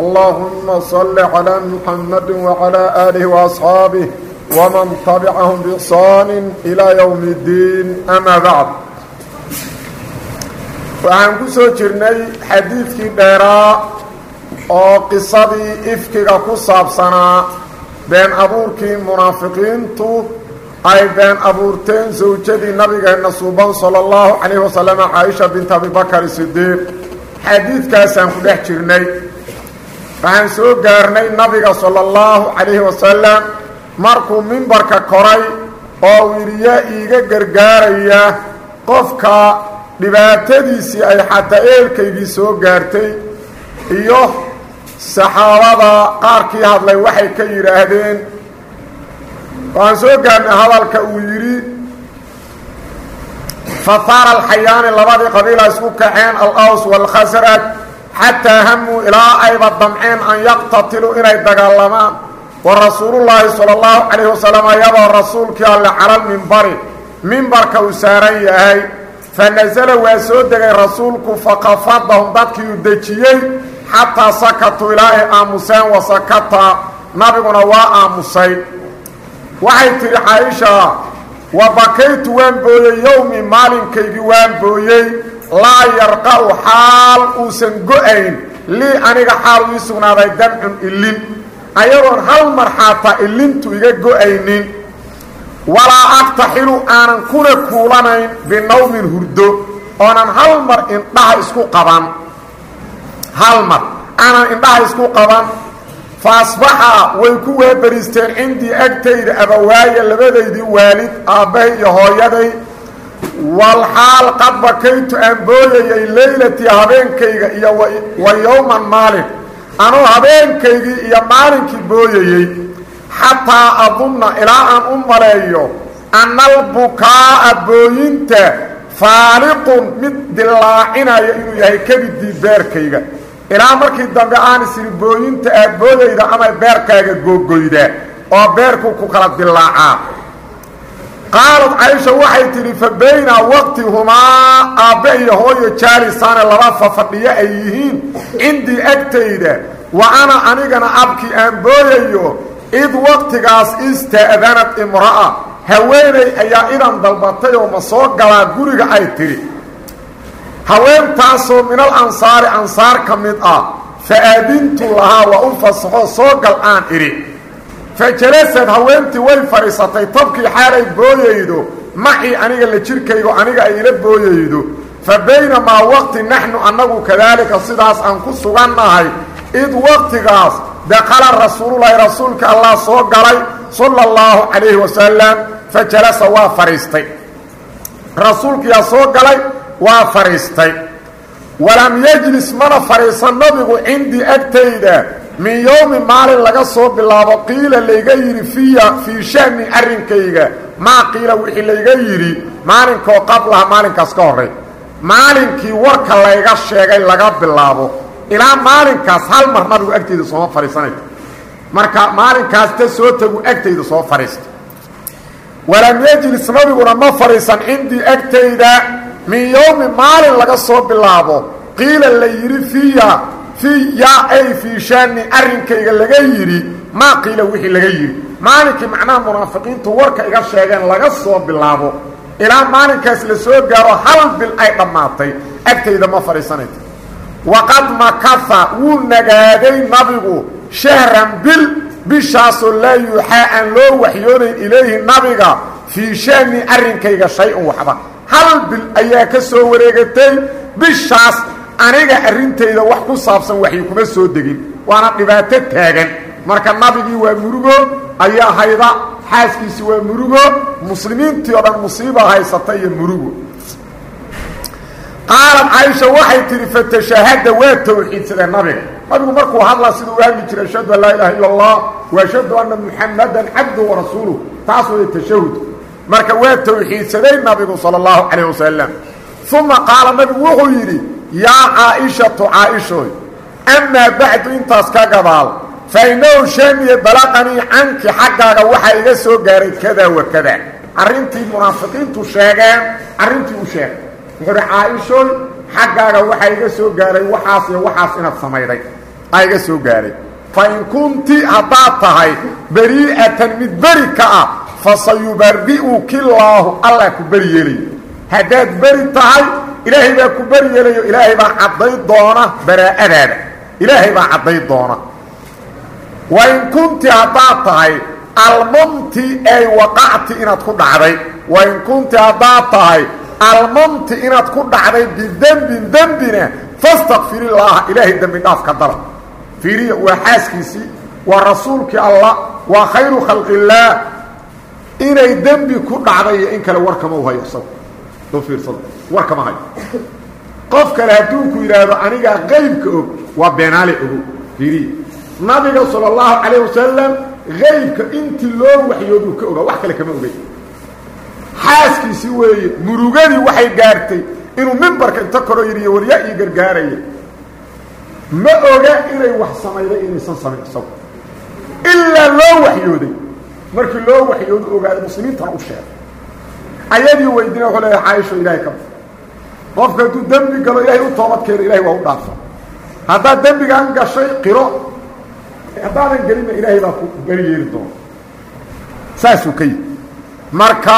اللهم صل على محمد وعلى آله وأصحابه ومن تبعهم بإحسان إلى يوم الدين أما بعد waxaan ku soo jirnay xadiidkii dheeraa oo qisadii ifkiga ku saabsanaa been abuurkii munaafiqiintu ay been abuurteen sawjadii nabigeenna suuban sala allahu calayhi wasalam caaisha bint abibakar sidiiq xadiidkaasaan ku dhex jirnay waxaan soo gaarnay nabiga sala allahu calayhi wasalam markuu mimbarka koray oo uu yidhi yaa iiga gargaaraya qofka dhibaatadiisii ay xataa eelkaygii soo gaartay iyo saxaabada qaarkii hadlay waxay ka yidhaahdeen. Waxaan soo gaarnay hadalka uu yidhi fahaara alxayaani labadii qabiila isku kaceen al-aws waalkhasraj xataa hamuu ilaa ayba damceen an yaqtatiluu inay dagaalamaan wa rasuulullaahi sala allahu calayhi wasalam ayadoo rasuulkii alle calal mimbari mimbarka uu saaran yahay fa nasala waa soo degay rasuulku faqafadahum dadkii uu dejiyey xataa sakatuu ilaa ay aamuseen wa sakata nabiguna waa aamusay waxay tidhi caaisha wa bakaytu waan booyey yowmi maalinkaygii waan booyey laa yarqa'u xaal uusan go'ayn lii aniga xaal ii sugnaaday damcun ilin ayadoon hal mar xaataa ilintu iga go'aynin. Walaa aktaxilu aanan kuna kuulanayn binawmin hurdo oonan hal mar indhaha isku qaban. Hal mar aanan indhaha isku qaban fa asbaxa way ku waabariisteen cindii agtayda abawaaya labadaydii waalid aabbahay iyo hooyaday walxaal qad bakaytu aan booyayay leylatii habeenkayga iyo wa yowman maalin. Anuu habeenkaygii iyo maalinkii booyayey xataa adunna ilaa aan u maleeyo anna albukaa'a booyinta faaliqun mid dillaacinayo inuu yahay kabidii beerkayga. Ilaa markii dambe aan isiri booyinta aad booyayda ama beerkaaga googoydaa oo beerku ku kala dillaacaa qaalad caysha waxay tidhi fa bayna waqtihumaa aabbe iyo hooyo jaalisaane laba fafadhiyo ay yihiin cindii agtayda wa ana anigana abkii aan booyayo id waqtigaas ista'danad imra'a. Haweeney ayaa idan dalbatay oo ma soo galaa guriga ay tidhi. Haweentaasoo minal ansaari ansaar ka mid ah fa aadintu lahaa waa u soo gal aan idhi fa jalasad haweentii way fadhiisatay tabkii xaalay booyaydo macii aniga la jirkaygo aniga ay ila booyaydo fa baynamaa waqti naxnu annagu kadaalika sidaas aan ku sugannahay id waqtigaas dakala rasuululahi rasuulka allah soo galay sala allahu calayhi wasalam fa jalasa waa fadhiistay. Rasuulkiyaa soo galay waa fadhiistay. Walam yejlis mana fadhiisan nabigu cindii agtayda min yowmi maalin laga soo bilaabo qiila layga yidhi fiya fii shani arrinkayga. Maa qiila wixii layga yidhi maalinkoo qablaha maalinkaas ka horray maalinkii warka layga sheegay laga bilaabo. Ilaa maalinkaas hal mar nabigu agtayda sooma fadhiisanayto marka maalinkaas ta soo tagu agtayda soo fadhiista walam yejlis nabiguna ma fadhiisan cindii agtayda min yowmi maalin laga soo bilaabo. Qiila la yidhi fiya fiya ay fii shaani arrinkayga laga yidhi maa qiila wixii laga yidhi. Maalinkii macnaha munaafiqiintu warka iga sheegeen laga soo bilaabo ilaa maalinkaas la soo gaaro hal bil ay dhammaatay. Agtayda ma fadhiisanayto waqad makaha wuu nagaaday nabigu shahran bil bishaasoo laa yuuxaa aan loo waxyoonayn ilayhi nabiga fii shaani arrinkayga shay-un waxba. Hal bil ayaa ka soo wareegatay bishaas aniga arrintayda wax ku saabsan waxay kuma soo degin waana dhibaato taagan. Marka nabigii waa murugo ayaa hayda xaaskiisi waa murugo muslimiintii oo dhan musiiba haysata iyo murugo. Qaalad caaisha waxay tidhi fatashahada waa tawxiidsadeen nabiga. Nabigu markuu hadla siduu hadli jiray ashhadu an laa ilaha illa allah wa ashhadu anna muxamadan cabduhu warasuuluh taas way tashahud marka waa tawxiidsaday nabigu sala allahu calayh wasalam uma qaala nabigu wuxuu yidhi yaa caaishatu caaishoy amaa bacdu intaas ka gadaal fa innahu shaamiye balaqanii canki xaggaaga waxaa iga soo gaaray kada wa kada. Arrintii munaafiqiintu sheegeen arrintii u sheegay wuxuu uhi caaishoy xaggaaga waxaa iga soo gaaray waxaas iyo waxaas inaad samayday aa iga soo gaaray. Fa in kunti haddaad tahay berii'atan mid beri ka ah fa sayubari'uki llaahu allah ku beri yeelayo haddaad beri tahay ilaahay baa ku beri yeelayo ilaahay baa cadday doona baraa'adaada ilaahay baa cadday doona. Wa in kunti haddaad tahay almamti ay waqacti inaad ku dhacday. Wa in kunti haddaad tahay almamti inaad ku dhacday bidembin dembina fastakfiri illaaha ilaahay dembi dhaaf ka dala. Fiiriya waa xaaskiisii waa rasuulkii allah waa khayru khalqillaah inay dembi ku dhacday iyo in kale warkama doo fiirsada warkama hayo qof kale hadduu ku yidhaahdo anigaa qaybka og waa beenaale ogo fiiriya nabiga sala allahu calayh qaybka intii loo waxyooduu ka ogaa wax kale kama ogay. Xaaskiisii weeye murugadii waxay gaartay inuu mimbarka inta koro yidhiyo waryaa ii gargaaraya. Ma oga inay wax samayday inaysan samayn isagu. Ilaa loo waxyooday. Markii loo waxyoodu ogaaday muslimiintana u sheegay ayadii weydina wuxuu leeyahay caaisho ilaahay ka qofka hadduu dembi galo ilaahay u toobad keeno ilahay waa u dhaafa haddaad dembigan gashay qiro haddaadan gelinna ilaahay baa ku beri yeeli doona. Saasuu ka yihi marka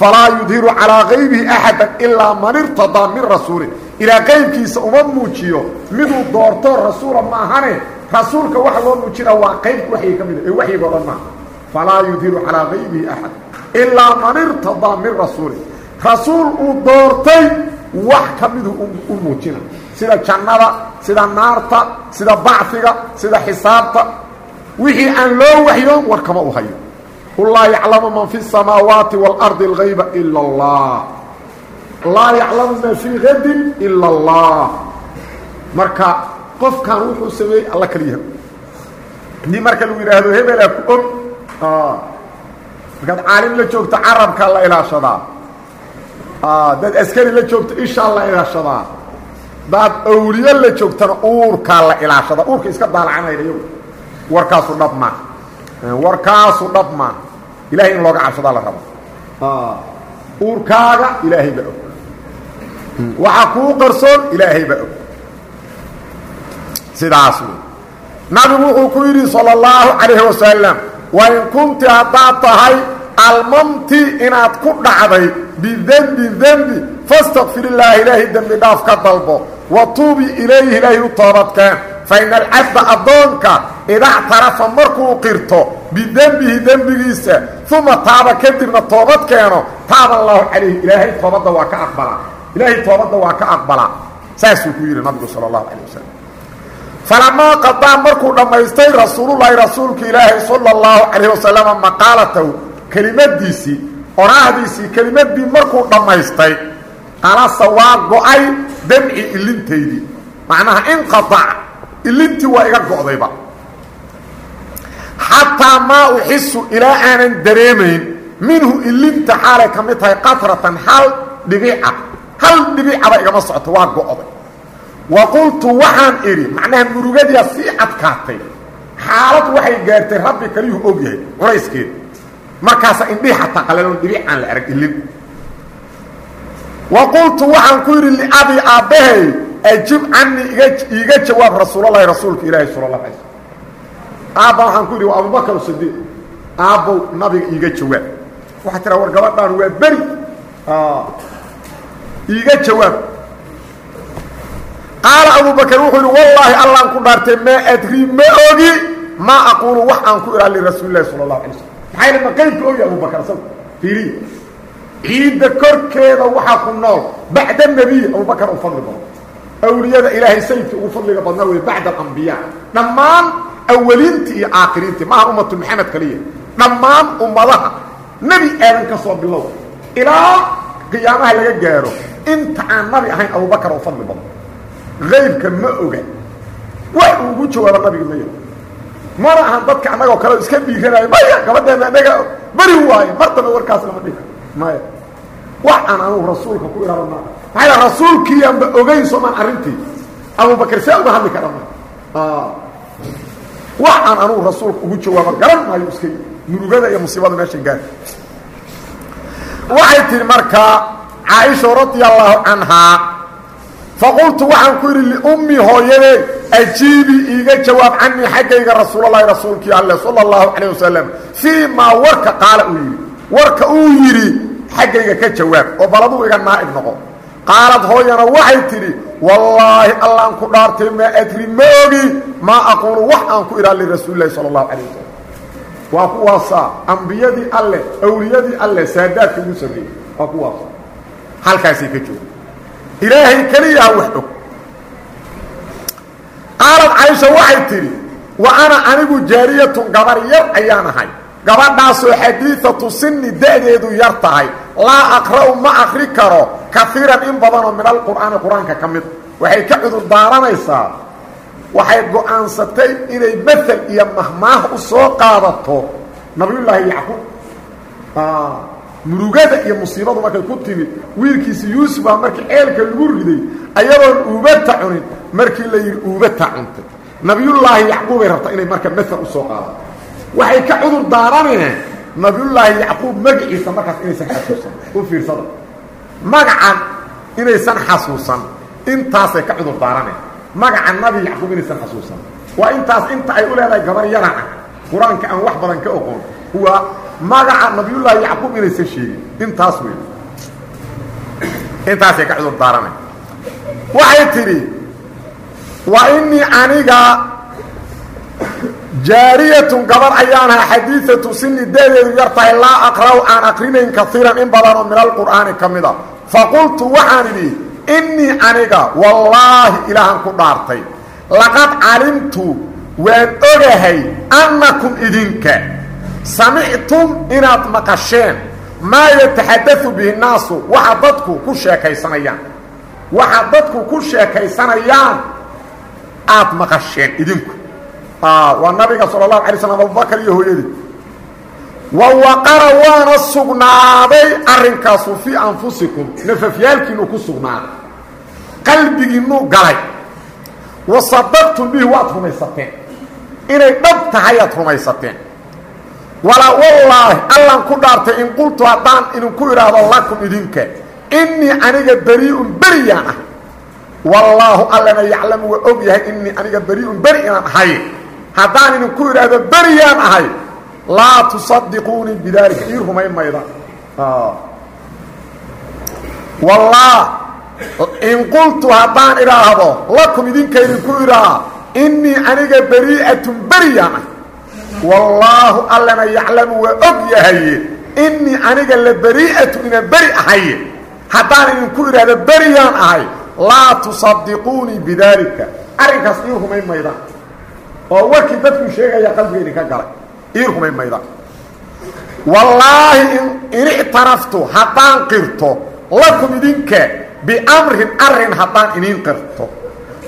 falaa yudhiru calaa kaybihi axada ilaa man irtadaa min rasuulin. Ilaa qaybkiisa uma muujiyo miduu doorto rasuula maahane rasuulka waxa loo muujina waa qaybka waxyi ka mida ee waxyiga o dhan maaha. Falaa yudhiru calaa kaybihi axad ilaa man irtadaa min rasuulin rasuul uu doortay wax ka miduu u muujina sida jannada sida naarta sida bacfiga sida xisaabta wixii aan loo waxyoon war kama u hayo qul laa yaclamu man fi الsamaawaati wاlardi اlgayba ila اllah laa yaclamu maa fii gadin ila اllah marka qofkan wuxuu sameeyey alla kaliya haddii marka lagu yidhaahdo hebelaa ku og markaad caalim la joogto carabkaa la ilaashadaa. Dad askari la joogto ishaa la ilaashadaa. Daad awliyo la joogtana uurkaa la ilaashadaa. Uurka iska daalacanayna iyagu warkaasu dhab maa warkaasu dhab maa ilahay in looga cabsadaa la rabo. Uurkaaga ilaahay baa og. Waxaa kuu qarsoon ilaahay baa og. Sidaas wey nabigu wuxuu ku yidhi salى اllahu calayhi wasalam wain kunti haddaad tahay almamti inaad ku dhacday bidembi dembi fastakfir illaaha ilaahay dembi dhaaf ka dalbo. Wa tuubi ilayhi ilaahay u toobadkeen faina alcabda addoonka idactarafa markuu qirto bidembihi dembigiisa uma taaba kadibna toobad keeno taaba allahu calayhi. Ilaahay toobadda waa ka aqbalaa ilaahay toobadda waa ka aqbalaa saasuu ku yidhi nabigu sala allahu calayh wasalam falamaa qadaa markuu dhammaystay rasuululahi rasuulka ilaahay sala allahu calayh wasalama maqaalatahu kelimadiisii oraahdiisii kelimadii markuu dhammaystay qalasa waa go'ay damci ilintaydii macnaha inqaac ilintii waa iga go'dayba. Xataa maa uxisu ilaa aanan dareemayn minhu ilinta xaalay ka mid tahay qatratan hal dhibica hal dhibicaba igama socoto waa go'day wa qultu waxaan idhi macnaha murugadiia sii adkaatay xaalad waxay gaartay rabbi kaliyuu og yahay culayskeeda markaasa indhihi xataa qaleeloon dhibic aan la arag ilin wa qultu waxaan ku yidhi liabi aabbahay ajib canii iga iiga jawaab rasuulalahi rasuulka ilaahi sala اlahu alay slm aabba waxaan ku yidhi waa abubakar sadiiq aabbow nabiga iiga jawaab waxaa tiraa war gabadhaan waa beri iiga jawaab qaala abubakr wuxuu yidhi wallaahi allaan ku dhaartay maa adri ma ogi maa aquulu wax aan ku ihaa lirasuuli lahi sala اlahu alay slm maxaa ma qaybka ogi abubakar asaga fiiriya ciidda korkeeda waxaa ku nool bacda nebiy abubakar u fadli badan. Awliyada ilaahay sayidka ugu fadliga badnaa wey bacda alambiya dhammaan awaliintii iyo aakhiriintii maaha ummatu maxamed kaliya. Dhammaan ummadaha nebi aadan ka soo bilow. Ilaa qiyaamaha laga gaaro inta aan nabi ahayn abubakar u fadli badan aybka ma oga. Wax uu ugu jawaabo nabiga maya mana ahan dadka annagoo kale iska dhiiranaayo maya gabadheena anaga beri waayo mar dambe warkaas lama dhiga. Maya wax aan anugu rasuulka ku ihahdo ma maxaa rasuulkiiyaanba ogeyn soomaan arrintii. Abubakar see uma hadli kara ma. Wax aan anugu rasuulka ugu jawaabo garan maayo iska murugada iyo musiibada meeshan gaari waxay tihi markaa caaisha radia allaahu canhaa faqultu waxaan ku yidhi liummi hooyadee ajiibi iiga jawaab canii xaggayga rasuulalahi rasuulkii alle sala allahu calayh wasalam fii maa warka qaala uu yidhi warka uu yidhi xaggayga ka jawaab oo baladuu iga naa'ib noqo qaalad hooyana waxay tidhi wallaahi allaan ku dhaartay maa adri ma ogi maa aquulu wax aan ku idhaa lirasuulilahi sala allahu calayh wasalam waa kuwaasaa ambiyadii alleh awliyadii alleh saadaadka ugu sameeyey waa kuwaasa ilaahay keliyaha wax og. Qaalad caaisha waxay tidhi wa ana anigu jaariyatun gabar yar ayaan ahay. Gabadhaasoo xadiidatu sinni da'deedu yar tahay. Laa aqra'u ma akri karo kaiiran in badanoo min alqur'aani qur'aanka ka mid. Waxay ka cudur daaranaysaa waxay go'aansatay inay mael iyo mahmaah u soo qaadato. Nabiyullaahi yacquub murugada iyo musiibadu markay ku timid wiilkiisi yuusuf baa markii ceelka lagu riday ayadoon uubata cunin. Markii la yidhi uubata cuntay. Nabiyullaahi yacquubay rabta inay marka mael u soo qaadato waxay ka cudur daaraneen nabiyullaahi yacquub magaciisa markaas inaysan xasuusan u fiirsada magacan inaysan xasuusan intaasay ka cudur daaraneen magaca nabi yacquub inaysan xasuusan. Waa intaas inta ay u leedahay gabar yaran ah qur'aanka aan wax badan ka oqon waa magaca nabiyullaahi yacquub inaysan sheegin. Intaas wey intaasay ka cudur daaraneen waxay tidhi wa inii aniga jaariyatun gabar ayaan ahaa xadiiatu sini dadeedu laa aqra'u aan akrinayn kaiiran in badanoo min alqur'aani ka mida faqultu waxaan idhi innii aniga wallaahi ilaahan ku dhaartay laqad calimtu waan ogahay annakum idinka samictum inaad maqasheen maa yataxadau bihi naasu waxa dadku ku sheekaysanayaan. Waxa dadku ku sheekaysanayaan aad maqasheen idinku. Waa nabiga sal اlahu alay slam abubakar iyo hooyadii. Wa waqara waana sugnaaday arrinkaasu fii anfusikum nafafyaalkiinu ku sugnaaday. Qalbigiinuu galay. Wa sadaqtum bihi waad rumaysateen. Inay dhab tahay aad rumaysateen walaa wallaahi allan ku dhaartay in qultu haddaan idinku idhaahdo lakum idinka. Innii aniga berii'un beriyaan ah wallaahu allana yaclamu waa og yahay innii aniga berii'un beri inaan ahay. Haddaan idinku idhaahdo beriyaan ahay laa tusadiquunii bidaalika ii rumayn mayda wallah in qultu haddaan idhaahdo lakum idinka idinku idhaa innii aniga berii'atun beriyaan ah wallaahu allana yaclamu waa og yahaye innii aniga la berii'atu inaan beri ahaye haddaan idinku idhaahdo beriyaan ahay laa tusadiquunii bidaalika. Arrinkaas ii rumayn mayda. Oo warkii dadku sheegaya qalbiga idinka galay. Ii rumayn mayda. Wallaahi in ictaraftu haddaan qirto lakum idinka biamrin arrin haddaan iniin qirto.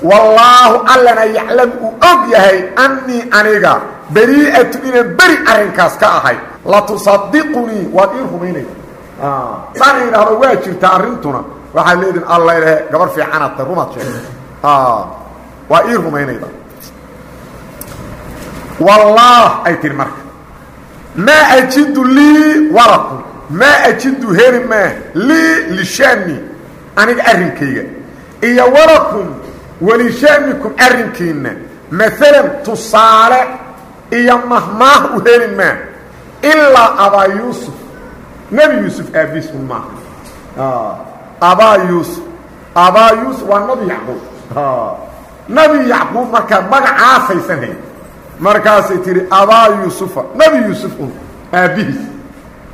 Wallaahu allana yaclamu uu og yahay annii aniga berii'atu inaan beri arrinkaas ka ahay. Latusadiqunii waad ii rumaynayda saan idhaahdo waa jirtaa arrintuna. Waxaad leedihin alla ilahe gabar fiicanaad ta rumaad sheegay. Waa ii rumaynayda wallaah ay tihi marka. Maa ajidu lii walakum maa ajidu heli maa lii lishaani aniga arrinkayga. Iyo walakum walishaanikum arrinkiinna. Maalan tusaale iyo mahmaah u heli maa ilaa abaa yuusuf. Nebi yuusuf aabiis un maaha abaa yuusuf. Abaa yuusuf waa nabi yacquub. Nabi yacquub markaa magacaasaysan hayn. Markaasay tihi abaa yuusufa. Nebi yuusuf un aabbihiis.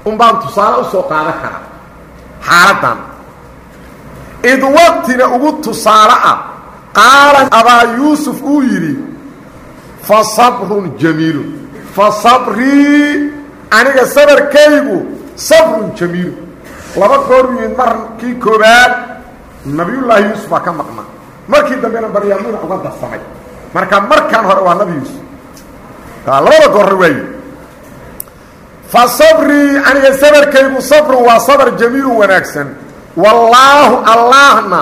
Un baan tusaale u soo qaadan karaa. Xaaladdan id waqtina ugu tusaale ah qaala abaa yuusuf uu fa sabrun jamiilun fa sabrii aniga sabarkaygu sabrun jamiilu laba goor yimid markii koobaad nabiyullaahi yuusuf baa ka maqnaa. Markii dambena baryaamuna uga darsamay. Marka markan hore waa nabi yuusuf. Labada goorre waayi fa sabrii aniga sabarkaygu sabrun waa sabr jamiilun wanaagsan. Wallaahu allaahna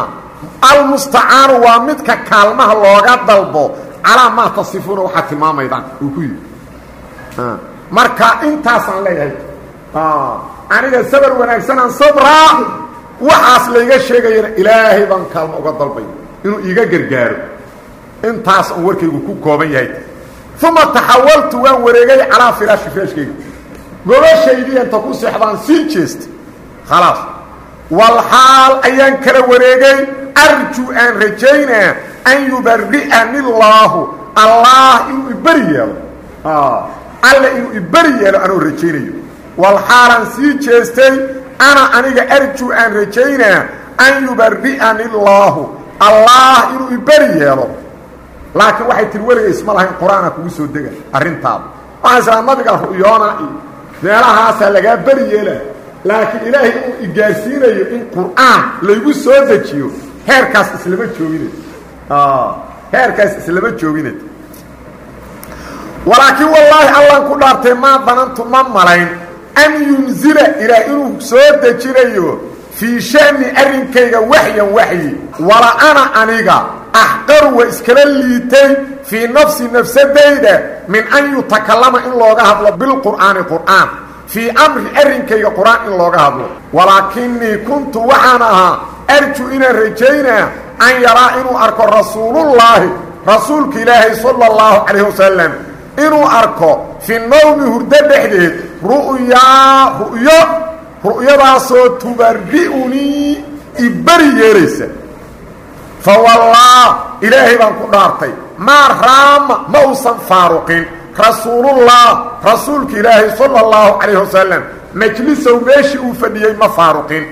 almustacaanu waa midka kaalmaha looga dalbo calaa maa tasifuuna waxaad tilmaamaydaan uu ku yidhi. Marka intaasaan leeyahay aniga sabar wanaagsanaan sabraa waxaas layga sheegayana ilaahay baan kaalmo uga dalbay inuu iiga gargaaro. Intaas aan warkaygu ku kooban yahay. Uma taxawaltu waan wareegay calaa firaashi firaashkayga gobashaydii inta ku seexdaan sii jeestay khalaas. Walxaal ayaan kala wareegay arju aan rajaynaa an yubari'ani allaahu allah inuu iberi yeelo alle inuu iberi yeelo anuu rajaynayo walxaalaan sii jeestay ana aniga arju aan rajaynaa an yubari'ani allaahu allah inuu iberi yeelo laakiin waxay tiri weliga isma lahayn qur'aana kugu soo dega arrintaada waxaa islaa nabiga ru'yoona iyo meelahaasaa lagaa beri yeela laakiin ilaahay inuu igaarsiinayo in qur'aan laygu soo dejiyo heerkaas islama joogine heerkaas islama joogine walaakiin wallaahi allaan ku dhaartay maa danantu ma malayn. An yunzila ilaah inuu soo dejinayo fii sha'ni arrinkayga waxyan waxyi. Wala ana aniga axqaru waa iskala liitay fii nafsi nafsadayda min an yutakallama in looga hadlo bilqur'aani qur'aan. Fii amri arrinkayga qur'aan in looga hadlo. Walaakinii kuntu waxaan ahaa arju inaan rajaynaa an yaraa inuu arko rasuulullaahi rasuulka ilaahay sala allahu calayh wasalam inuu arko fi nawmi hurdo dhexdeed ru'yaa ru'yo ru'yadaasoo tubari'unii iberi yeelaysa fa wallah ilaahay baan ku dhaartay maa raama ma uusan faaruqin rasuulullah rasuulka ilaahay sala allahu calayh wasalam majlisow meeshii uu fadhiyey ma faaruqin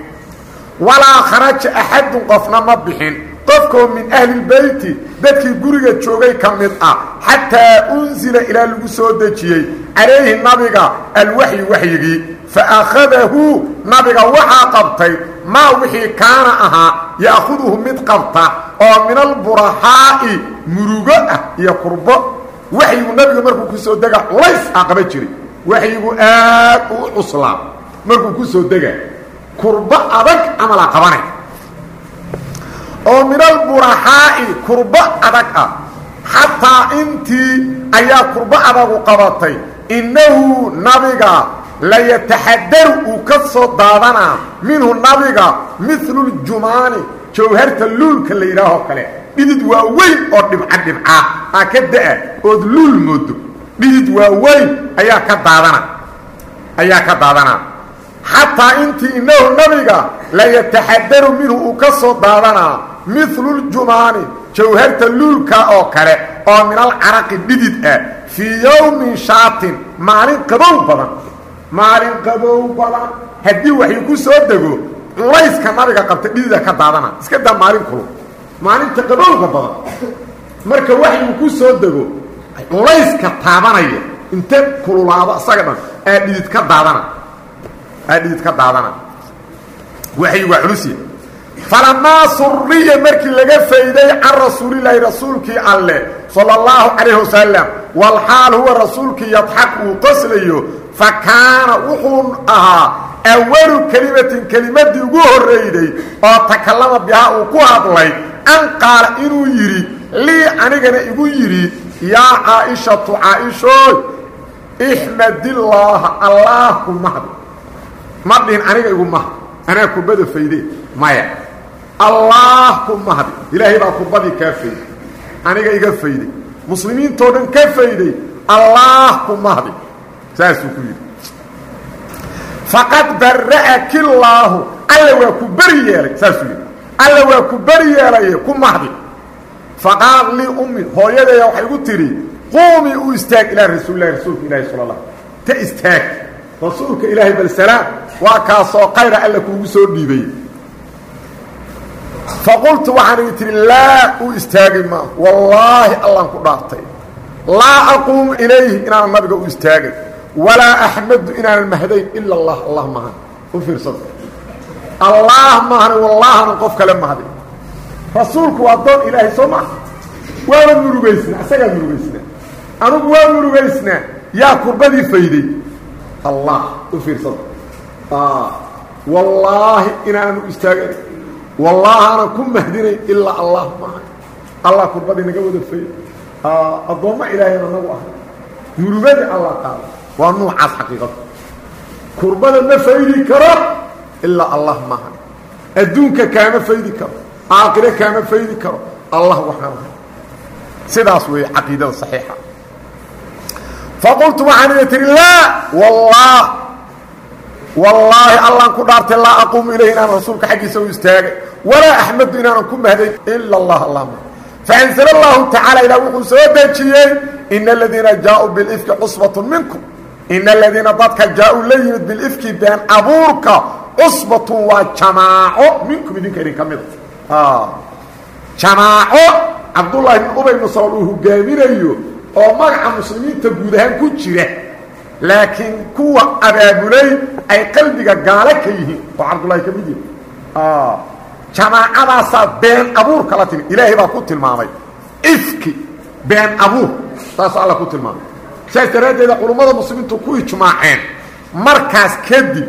walaa kharaja axadun qofna ma bixin. Qofkoo min ahlilbeyti dadkii guriga joogay ka mid ah xataa unsila ilaa lagu soo dejiyey calayhi nabiga alwaxyi waxyigii. Fa akhadahu nabiga waxaa qabtay maa wixii kaana ahaa ya'khuduhu mid qabta oo min alburaxaa'i murugo ah iyo kurbo waxyigu nabiga markuu ku soo dega culays a qaba jiray waxyigu aad u cuslaa markuu ku soo dega kurbo adag camalaa qabanay? oo min alburaxaa'i kurbo adag ah. Xataa intii ayaa kurbo adagu qabatay. Innahu nabiga layataxadaru uu ka soo daadanaa. Minhu nabiga miluuljumaani jawharta luulka la yidhaahoo kale. Dhidid waa weyn oo dhibca dhibca aa ka da'a ood luul moodo dhidid waa weyn ayaa ka daadana ayaa ka daadanaa xataa intii innahu nabiga layataxadaru minhu uu ka soo daadanaa miluuljumaani jawharta luulka oo kale oo min alcaraqi dhidid ah fii yowmin shaatin maalin qabow badan. Maalin qabow badan. Haddii waxyu ku soo dego culayska nabiga qabta dhidida ka daadana iska daa maalin kulub maalinta qabowga badan. Marka waxyu ku soo dego culayska taabanaya inta kululaado isaga dhan aa dhidid ka daadana aa dhidid ka daadana. Waxyi waa culusiya falamaa suriya markii laga fayday can rasuulilaahi rasuulkii alleh sala allahu calayh wasalam walxaal huwa rasuulkii yadxaq uu qoslayo fa kaana wuxuu ahaa awalu kelimatin kelimadii ugu horrayday oo takallama bihaa uu ku hadlay an qaala inuu yidhi lii anigana igu yidhi yaa caaishatu caaishooy ixmadillaaha allaah ku ma dhihin aniga igu mahdi anaa kubada fayde maya. Allaah ku mahdi ilaahay baa kubadii kaa fayday. Aniga iga fayday. Muslimiintoo dhan ka fayday. Allaah ku mahdi saasuu ku yidhi. Faqad bara'aki llaahu alla waa ku beri yeelay. Saasuu yidhi. Alla waa ku beri yeelaye ku mahdi faqaad lii ummi hooyadeeya waxay igu tidhi quumii u istaag ilaa rasuulilahi rasuulka ilahi sala allah ta istaag rasuulka ilaahay bal salaam waa kaasoo kayra alla kuugu soo dhiibay. Faqultu waxaan igi tihi laa u istaagi maa wallaahi allaan ku dhaartay. Laa aquumu ilayhi inaanan nabiga u istaagay walaa axmadu inaanan mahdayn ila allah allah mahan u fiirsada allah mahani wallaahanan qof kale mahday rasuulku waa doon ilaahay soo maa waaba murugaysnaa isagaa murugaysnaa anugu waa murugaysnaa yaa kurbadii fayday allah u fiirsada wallaahi inaanu istaagin wallaahi aanan ku mahdinayn ilaa allah maaha allah kurbadii naga wada fayday addoommo ilaahayna nagu ah murugadii allah qaada. Waa nuucaas xaqiiqada kurbada ma faydi karo ilaa allah maaha adduunka kaama faydi karo. Aakhire kaama faydi karo. Allah waxaan ahay. Sidaas weeye caqiidada saxiixa faqultu waxaan tihi laa wallah wallaahi allaan ku dhaartay laa aquumu ilayh inaan rasuulka xaggiisa u istaagay walaa axmadu inaanan ku mahday ila allah allahma faanzl allahu tacaala ilah wuxuu soo dejiyey ina aladiina jaauu bilifki cusbatu minkum ina aladiina dadka jaa-uu la yimid bilifki been abuurka cusbatun waa jamaaco minkum idinka idin ka mida jamaaco cabdullaahi bn ubay salool uu hogaaminayo oo magaca muslimiinta guud ahaan ku jira. Laakiin kuwa abaabulay ay qalbiga gaalo ka yihiin. Oo cabdullaahi ka mid yihi jamaacadaasaa been abuur kala timi. Ilaahay baa ku tilmaamay. Ifki been abuur. Saasoo alla ku tilmaamay. Saas daraaddeeda culummada muslimiintu ku ijmaaceen. Markaas kadib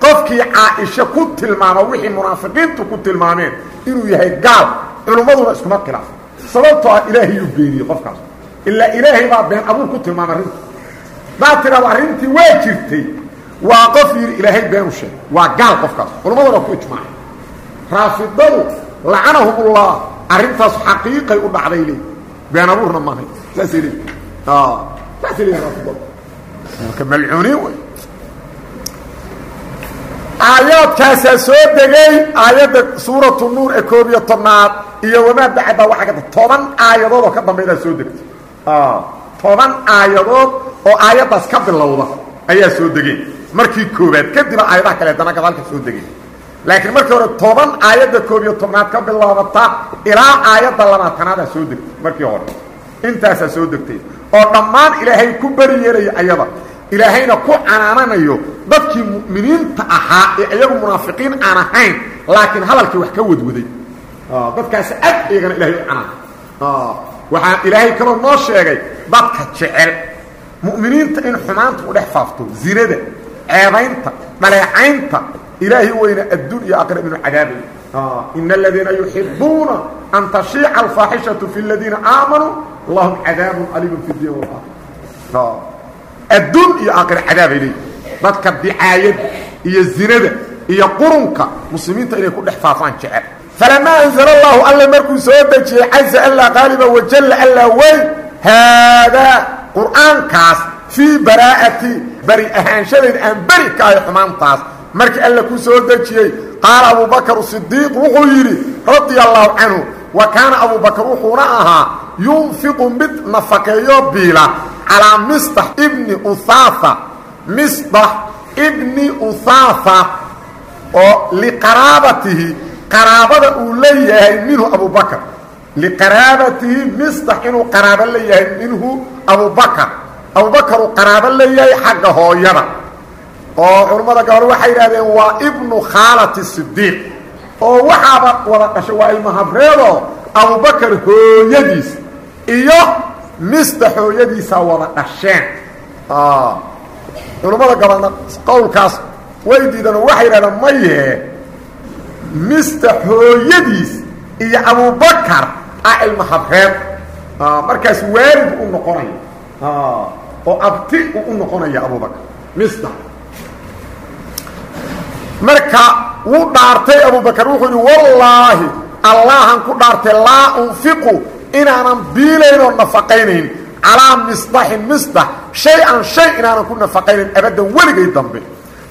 qofkii caaisha ku tilmaama wixii munaafiqiintu ku tilmaameen inuu yahay gaal. Culummaduna iskuma khilaafo sababtoo ah ilaahayuu beeniyey qofkaas ilaa ilaahay baa been abuur ku tilmaamay arrinta. Daa tidhahdo arrintii waa jirtay. Waa qof yidhi ilaahay beenu sheegay. Waa gaal qofkaas. Culummaduna ku ijmaaceen. Raafidadu lacanahumullah arrintaas xaqiiqay u dhacday leey. Been abuurna maahay saasay leey saasay leeyihiin raafidadu. Marka malcuuniin wey. Aayaadkaasaa soo degay aayadda suuratu nuur ee koob iyo tobnaad iyo wamaa bacda waxaa ka toban aayadood oo ka dambaydaa soo degtay toban aayadood oo aayaddaas ka bilowda ayaa soo degeen markii koobaad kadiba aayadaha kale dana gadaalka soo degay. Laakiin markii hore toban aayadda koob iyo tobnaad ka bilaabata ilaa aayadda labaatanaadaa soo degtay markii hore. Intaasaa soo degtay. Oo dhammaan ilaahay ku beri yeelaya ayada. Ilaahayna ku canaananayo dadkii mu'miniinta ahaa ee iyagu munaafiqiin aan ahayn laakiin hadalkii wax ka wadwaday. Dadkaasi ad iyagana ilahay u canaan waxaa ilaahay kaloo noo sheegay dadka jecel mu'miniinta in xumaanta u dhex zinada ceebaynta dhaleecaynta ilaahi weyna adduun iyo aqrab inu cadaabay. Ina aladiina yuxibuuna an tashiica alfaaxishatu fi ladiina aamanuu lahum cadaabun aliimun fi diin walaakira adduun iyo aakhira cadaabay leeyi dadka dicaayada iyo zinada iyo qurunka muslimiinta inay ku dhex jecel falamaa anzala allahu alla markuu soo dejiyey caza allaa qaaliba wajalla allaa weyn haadaa qur'aankaas fii baraa'ati bari ahaanshadayda aan beri ka ahay xumaantaas markii alla ku soo dejiyey qaala abubakr sidiiq wuxuu yidhi radia allahu canhu wa kaana abubakr wuxuuna ahaa yunfiqu mid nafaqeeyo biila calaa misdax ibni uhaatha misdax ibni uhaatha oo liqaraabatihi qaraabada uu leeyahay minhu abubakr liqaraabatihi misdax inuu qaraabo leeyahay minhu abubakr abubakar uu qaraabo leeyahay xagga hooyada. Oo culammada gabor waxay yidhahdeen waa ibnu khaalati sidiiq oo waxaaba wada dhashay waa ilmahabreedoo abubakar hooyadiis iyo misdax hooyadiisaa wada dhasheen. Culammada gabalna qowlkaas way diidano waxay yidhahdeen maye misdax hooyadiis iyo abubakar ah ilmahabreed markaas waalid u noqonaya. Oo abti u noqonaya abubakar misdax marka wuu dhaartay abubakar wuxuu yidhi wallaahi allahan ku dhaartay laa unfiqu inaanan biilayn oo nafaqaynayn. Calaa misdaxin misdax shay-an shay inaanan ku nafaqaynayn abaddan weligay dambe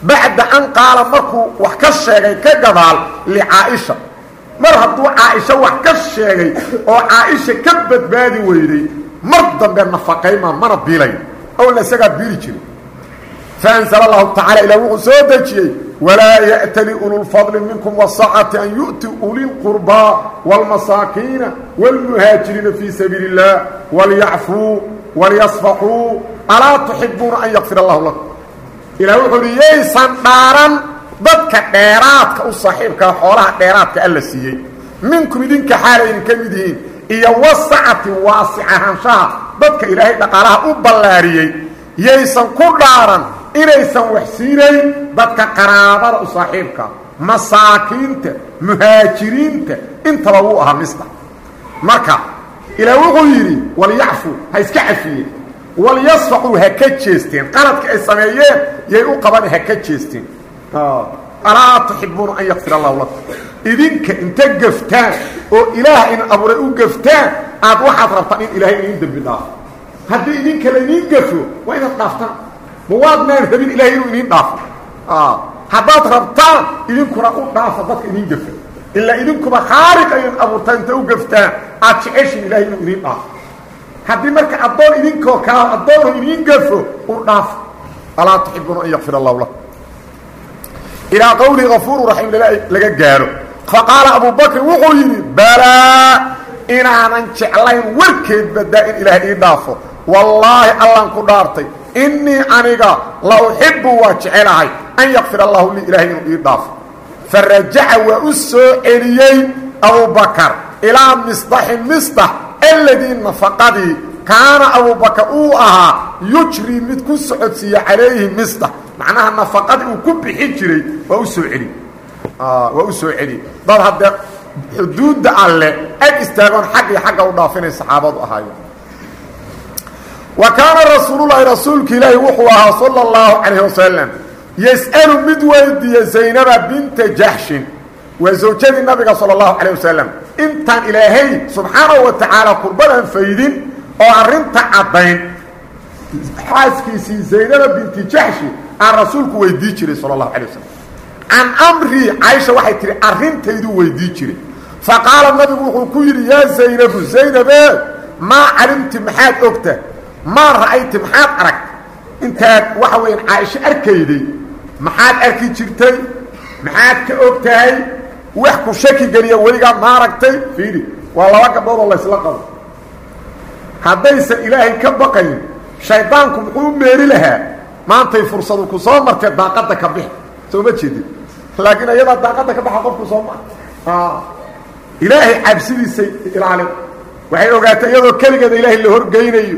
bacda an qaala markuu wax ka sheegay ka gadaal licaaisha mar hadduu caaisha wax ka sheegay oo caaisha ka badbaadi weyday mar dambe nafaqayma mana biilayn awalna isagaa biili jiray faanzala allahu tacala ilah wuxuu soo dejiyey walaa ya'tali ululfadli minkum wasacati an yu'ti ulilqurbaa wاlmasaakiina wاlmuhaajiriina fii sabiili اllah walyacfuu walyasfaxuu alaa tuxibuuna an yakfir allahu lakum ilah wuxuu uhi yaysan dhaaran dadka dheeraadka u saaxiibkaa xoolaha dheeraadka alla siiyey. Minkum idinka xaalay idinka mid yihiin iyo wasacati waasicahaanshaha dadka ilaahay dhaqaalaha u ballaariyey. Yaysan ku dhaaran inaysan wax siinayn dadka qaraabada u saaxiibka masaakiinta muhaajiriinta intaba wuu ahaa mista. Marka ilaah wuxuu yidhi walyacfu ha iska cafiyeen walyasfaquu ha ka jeesteen qaladka ay sameeyeen yay u qaban ha ka jeesteen alaa tuxibuuna an yakfir allahu lakum idinka inta gaftaan oo ilaah in abuuray u gaftaan aad waxaad rabtaan in ilaahay idin dembi dhaafo haddii idinka laydiin gafo waa inaad dhaaftaan ma waadnaan rabin ilahay inuu idiin dhaafo haddaad rabtaan idinkuna u dhaafa dadka idiin gafa ilaa idinkuba khaaliq aydin abuurtaan inta u gaftaan aad jeceshin ilahay inuu idiin dhaafo haddii marka addoon idinkoo kaa addoonu idiin gafo u dhaafo alaa tuxibuuna an yakfir allahu lakum ilaa qowlihi afuuru raxiim laga gaaro faqaala abu bakrin wuxuu yidhi balaa inaanan jeclayn warkeed badaa in ilaah ii dhaafo. Wallaahi allaan ku dhaartay. Innii aniga la uxibu waa jecelahay an yakfir allahu lii ilaahay inuu ii dhaafo. Fa rajaca waa u soo celiyey abubakar ilaa misdaxin misdax alladii nafaqadii kaana abubakar uu ahaa yujrii mid ku socodsiiye calayhi misdax macnaha nafaqadii uu ku bixi jiray waa u soo celi. Waa u soo celi. Dad haddee xuduudda alle ag istaagoon xag iyo xagga u dhaafinay saxaabadu ahaayeen. Wa kaana rasuululahi rasuulka ilaahi wuxuu ahaa sala اllahu calayh wasalam yas'alu mid weydiiye zaynaba binta jaxshin waa zawjadii nabiga sala اllahu calayh wasalam intaan ilaahay subxaanahu wa tacaala kurbadan faydin oo arrinta caddayn. Xaaskiisii zaynaba binti jaxshi aan rasuulku weydii jiray sala اllahu alay wasalam can amrii caaisha waxay tihi arrintayduu weydii jiray. Fa qaala nabigu wuxuu ku yidhi yaa zaynabu zaynabe maa calimti maxaad ogta? Maa ra'ayti maxaad aragta intaad waxa weeyaan caaisho arkayday maxaad arki jirtay? Maxaad ka og tahay wax ku shaki geliya weligaa ma aragtay fiidi waa laba gabdhood oo laysla qabo. Haddaysan ilaahay ka baqayn shaydaanku muxuu u meeri lahaa? Maantay fursadu ku soo martee daaqadda ka bix soo ma jeedin. Laakiin ayadaa daaqadda ka baxa qofku soo maa ilaahay cabsidiisay ilaalin. Waxay ogaatay iyadoo keligeeda ilaahay la horgeynayo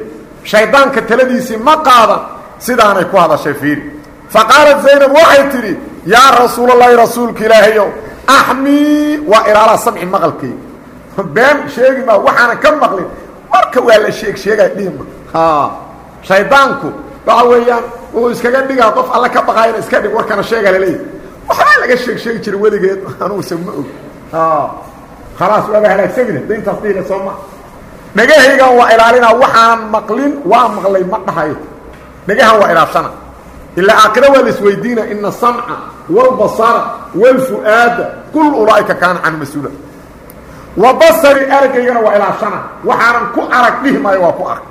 shaydaanka taladiisii ma qaadan sidaanay ku hadashay fiiri. Fa qaalat zaynab waxay tidhi yaa rasuulallaahi rasuulka ilaahayow axmii waa ilaalaa samci maqalkay been sheegi maa waxaanan ka maqlin marka waa la sheeg sheegay dhihima shaydaanku waxa weeyaan wuxuu iskaga dhigaa qof alla ka baqaayana iska dhig warkana sheega laleeyahy waxbaa laga sheeg sheegi jiray weligeed anuuse ma og. Khalaas waaba halaagsamina da intaas dhihila soo ma. Dhegahaygan waa ilaalinaa waxaanan maqlin waa maqlay ma dhahayo dhegahan waa ilaashana ilaa aakhira waa la isweydiina ina asamca wاlbasara wاlfu'aada kul ulaa'ika kaana can mas'uula wa basari aragaygana waa ilaashana waxaanan ku arag dhihi maayo waa ku arag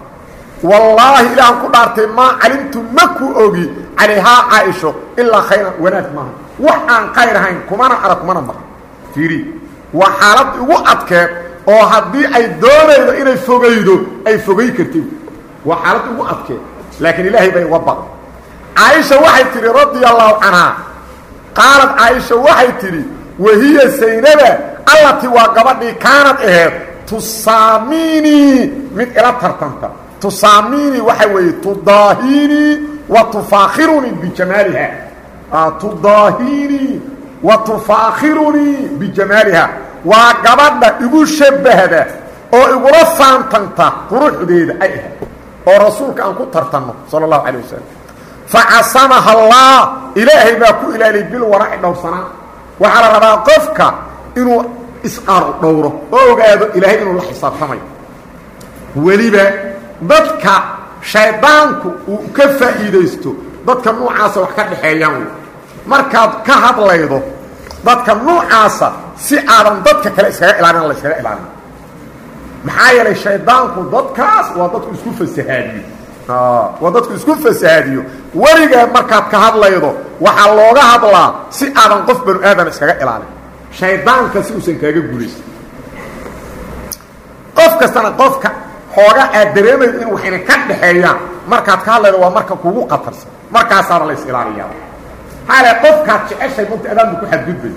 wallaahi ilaahan ku dhaartay maa calimtu ma ku ogi calayhaa caaisho ilaa khayran wanaag maaha wax aan khayr ahayn kumana arag kumana maqan fiiri waa xaalad igu adkeed oo haddii ay doonaydo inay fogaydo ay fogay kartid waa xaalad igu adkeed laakiin ilaahay bay uga qaalad caaisha waxay tidhi wahiya saynaba allatii waa gabadhii kaanad aheed tusaamiinii mid ila tartanta. Tusaamiinii waxa weeye tudaahiinii wa tufaakhirunii bijamaaliha. Tudaahiinii wa tufaakhirunii bijamaaliha. Waa gabadha igu shabbahda oo igula faantanta quruxdeeda ay ahayd oo rasuulka aan ku tartanno sala allahu calayh wasalam facasamaha allah ilaahay baa ku ilaaliyay bilwaraci dhowrsanaan waxaa la rabaa qofka inuu isqaar dhowro oo ogaado ilaahay inuu la xisaabtamayo weliba dadka shaydaanku uu ka faa'iidaysto dadka nuucaasa wax ka dhexeeyaan markaad ka hadlaydo dadka nuucaasa si aadan dadka kale iskaga ilaalin la iskaga ilaalin. Maxaa yeelay shaydaanku dadkaas waa dadku isku fasahaadiyo waa dadku isku fasahaadiyo weligaa markaad ka hadlaydo waxaa looga hadlaa si aadan qof banu aadan iskaga ilaalin. Shaydaanka si uusan kaaga gulaysan qof kastana qofka xooga aad dareemaydo in waxayna ka dhexeeyaan markaad ka hadlaydo waa marka kugu qatarsan. Markaasaaba la is ilaaliyaa. Maxaa qofkaad jeceshay mugta adaanba ku xadgudbay.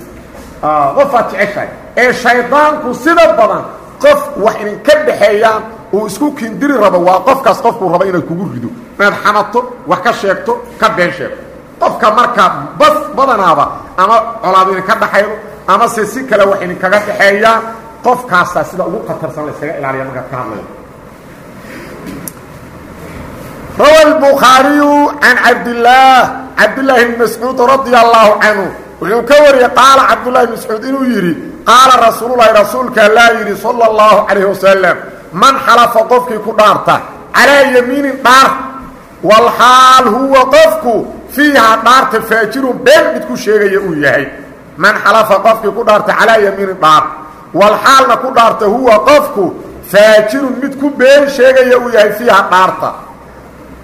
Qofaad jeceshahay. Ee shaydaanku sida badan qof wax idinka dhexeeyaan uu isku kindiri rabo waa qofkaas qofkuu rabo inaad kugu rido inaad xamato wax ka sheegto ka been sheegto qofka markaa bas badanaaba ama colaad idinka dhaxaydo ama se si kale wax idinkaga dhexeeyaan qofkaasaa sida ugu khatarsan la iskaga ilaaliya markaad ka hadlayo rawa الbukhaariyu can cabdilaah cabdillaahi bn mascuud radia allahu canhu wuxuu ka wariyey qaala cabdullahi bn mascuud inuu yidhi qaala rasuululahi rasuulka allaa yidhi salى اllahu calayh wasalam man xalafa qofkii ku dhaarta calaa yamiinin dhaar walxaal huwa qofku fiihaa dhaarta faajirun been mid ku sheegaya uu yahay. Man xalafa qofkii ku dhaarta calaa yamiinin dhaar walxaalna ku dhaarta huwa qofku faajirun mid ku been sheegaya uu yahay fiiha dhaarta.